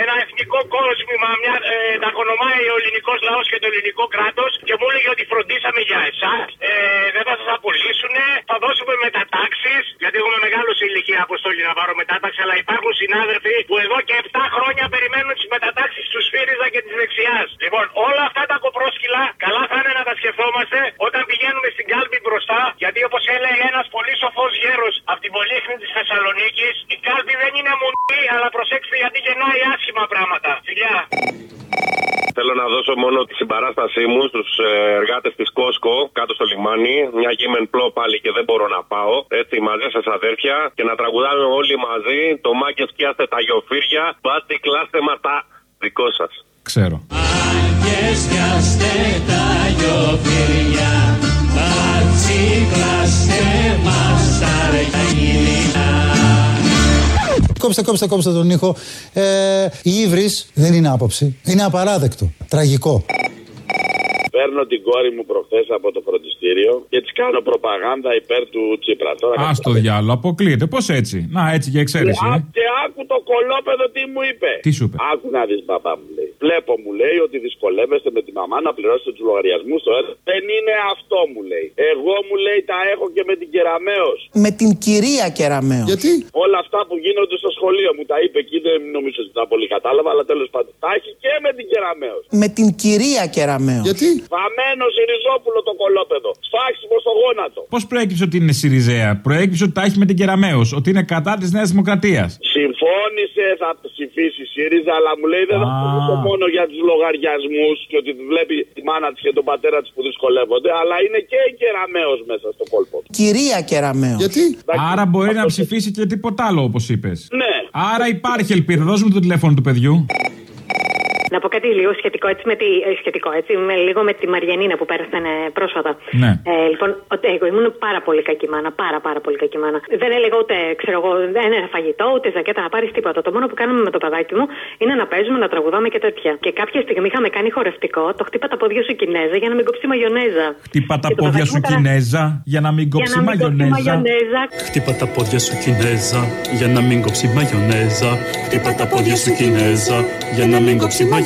ένα εθνικό κόσμημα, μια, ε, τα κονομάει ο ελληνικός λαός και το ελληνικό κράτος και μου έλεγε ότι φροντίσαμε για εσάς, ε, δεν θα σας απολύσουν, θα δώσουμε μετατάξεις, γιατί έχουμε μεγάλο σε ηλικία αποστόλη να πάρω μετάταξη, αλλά υπάρχουν συνάδελφοι που εδώ και 7 χρόνια περιμένουν τις μετατάξεις του ΣΦΥΡΙΖΑ και της δεξιάς. Λοιπόν, όλα αυτά τα κοπρόσκυλα καλά θα είναι να τα σκεφτόμαστε όταν πηγαίνουμε στην κάλπη μπροστά, γιατί όπως έλεγε ένας πολύ σοφός γέρος από την πολύχνη της Θεσσαλονίκης, η κάλπη δεν είναι μουντή, αλλά προσέξτε γιατί γεννάει άσχημα πράγματα. Φιλιά! Θέλω να δώσω μόνο τη συμπαράστασή μου στους εργάτες της Κόσκο κάτω στο λιμάνι. Μια γήμεν πλό πάλι και δεν μπορώ να πάω. Έτσι μαζί σας αδέρφια και να τραγουδάμε όλοι μαζί το μάγκες σκιάστε τα γιοφύρια. Πάτε κλάστε μας τα δικό σας. Ξέρω. Σκιάστε τα γιοφύρια Πατσίκλαστε μας τα ρεγίλια Κόψτε, κόψτε, κόψτε τον ήχο. Ε, η ύβρις δεν είναι άποψη. Είναι απαράδεκτο. Τραγικό. Παίρνω την κόρη μου προχθές από το φροντιστήριο και της κάνω προπαγάνδα υπέρ του Τσίπρα. Τώρα Α το διάλογο, αποκλείεται. Πώς έτσι; Να, έτσι για εξαίρεση. και, ε. ά- και άκου το κολόπεδο τι μου είπε. Τι σου είπε; Άκου να δεις, μπαμπά μου λέει. Βλέπω, μου λέει, ότι δυσκολεύεστε με τη μαμά να πληρώσετε τους λογαριασμούς στο ΕΡΤ. Δεν είναι αυτό, μου λέει. Εγώ, μου λέει, τα έχω και με την Κεραμαίο. Με την κυρία Κεραμαίο. Γιατί; Όλα αυτά που γίνονται στο σχολείο μου τα είπε εκεί, δεν νομίζω ότι τα πολύ κατάλαβα, αλλά τέλος πάντων. Τα έχει και με την Κεραμαίο. Με την κυρία Κεραμαίο. Γιατί; Βαμμένο Ριζόπουλο το κολόπεδο. Σφάξιμο στο γόνατο. Πώς προέκυψε ότι είναι Σιριζέα; Προέκυψε ότι τα έχει με την Κεραμαίο. Ότι είναι κατά της Νέας Δημοκρατίας. Συμφώνησε, θα ψηφίσει η ΣΥΡΙΖΑ, αλλά μου λέει δεν θα ψηφίσω μόνο για τους λογαριασμούς και ότι βλέπει τη μάνα της και τον πατέρα της που δυσκολεύονται, αλλά είναι και η Κεραμαίο μέσα στο κόλπο. Κυρία Κεραμαίο. Γιατί; Άρα μπορεί να ψηφίσει και τίποτα άλλο, όπως είπες. Ναι. Άρα υπάρχει ελπίδα. Δώσ' μου το τηλέφωνο του παιδιού. Να πω κάτι λίγο σχετικό, έτσι, με τη, ε, σχετικό έτσι, με, λίγο με τη Μαριανίνα που πέρασαν ε, πρόσφατα. Ναι. Ε, λοιπόν, ότι εγώ ήμουν πάρα πολύ κακή μάνα. Πάρα, πάρα πολύ κακή μάνα. Δεν έλεγα ούτε, ξέρω εγώ, δεν ένα φαγητό, ούτε ζακέτα να πάρεις τίποτα. Το μόνο που κάναμε με το παιδάκι μου είναι να παίζουμε, να τραγουδάμε και τέτοια. Και κάποια στιγμή είχαμε κάνει χορευτικό, το χτύπα τα πόδια σου Κινέζα για να μην κόψει μαγιονέζα. Χτύπα τα Και το πόδια παιδάκι σου μου ήταν- Κινέζα για να μην Για κόψει να μην κόψει μαγιονέζα. μαγιονέζα. Χτύπα τα πόδια σου Κινέζα για να μην κόψει μαγιονέζα. Χτύπα τα πόδια σου Κινέζα για να μην κόψει μαγιονέζα.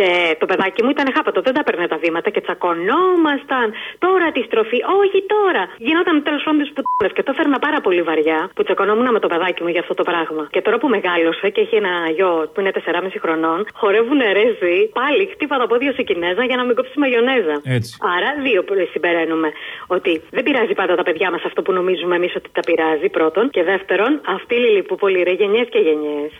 Και το παιδάκι μου ήταν χάπατο, δεν τα παίρνε τα βήματα και τσακωνόμασταν. Τώρα τη στροφή, όχι τώρα. Γινόταν τέλος πάντων τη πουτούλε και το έφερνα πάρα πολύ βαριά που τσακωνόμουν με το παιδάκι μου για αυτό το πράγμα. Και τώρα που μεγάλωσε και έχει ένα γιο που είναι 4,5 χρονών, χορεύουν ρέζι, πάλι χτύπα τα πόδια σε Κινέζα για να μην κόψεις μαγιονέζα. Έτσι. Άρα δύο που συμπεραίνουμε. Ότι δεν πειράζει πάντα τα παιδιά μας αυτό που νομίζουμε εμείς ότι τα πειράζει, πρώτον. Και δεύτερον, αυτή η λιλιπούπολη ρε γενιές και γενιές.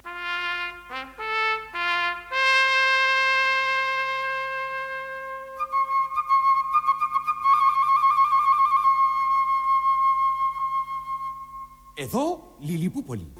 Εδώ Λιλιπούπολη.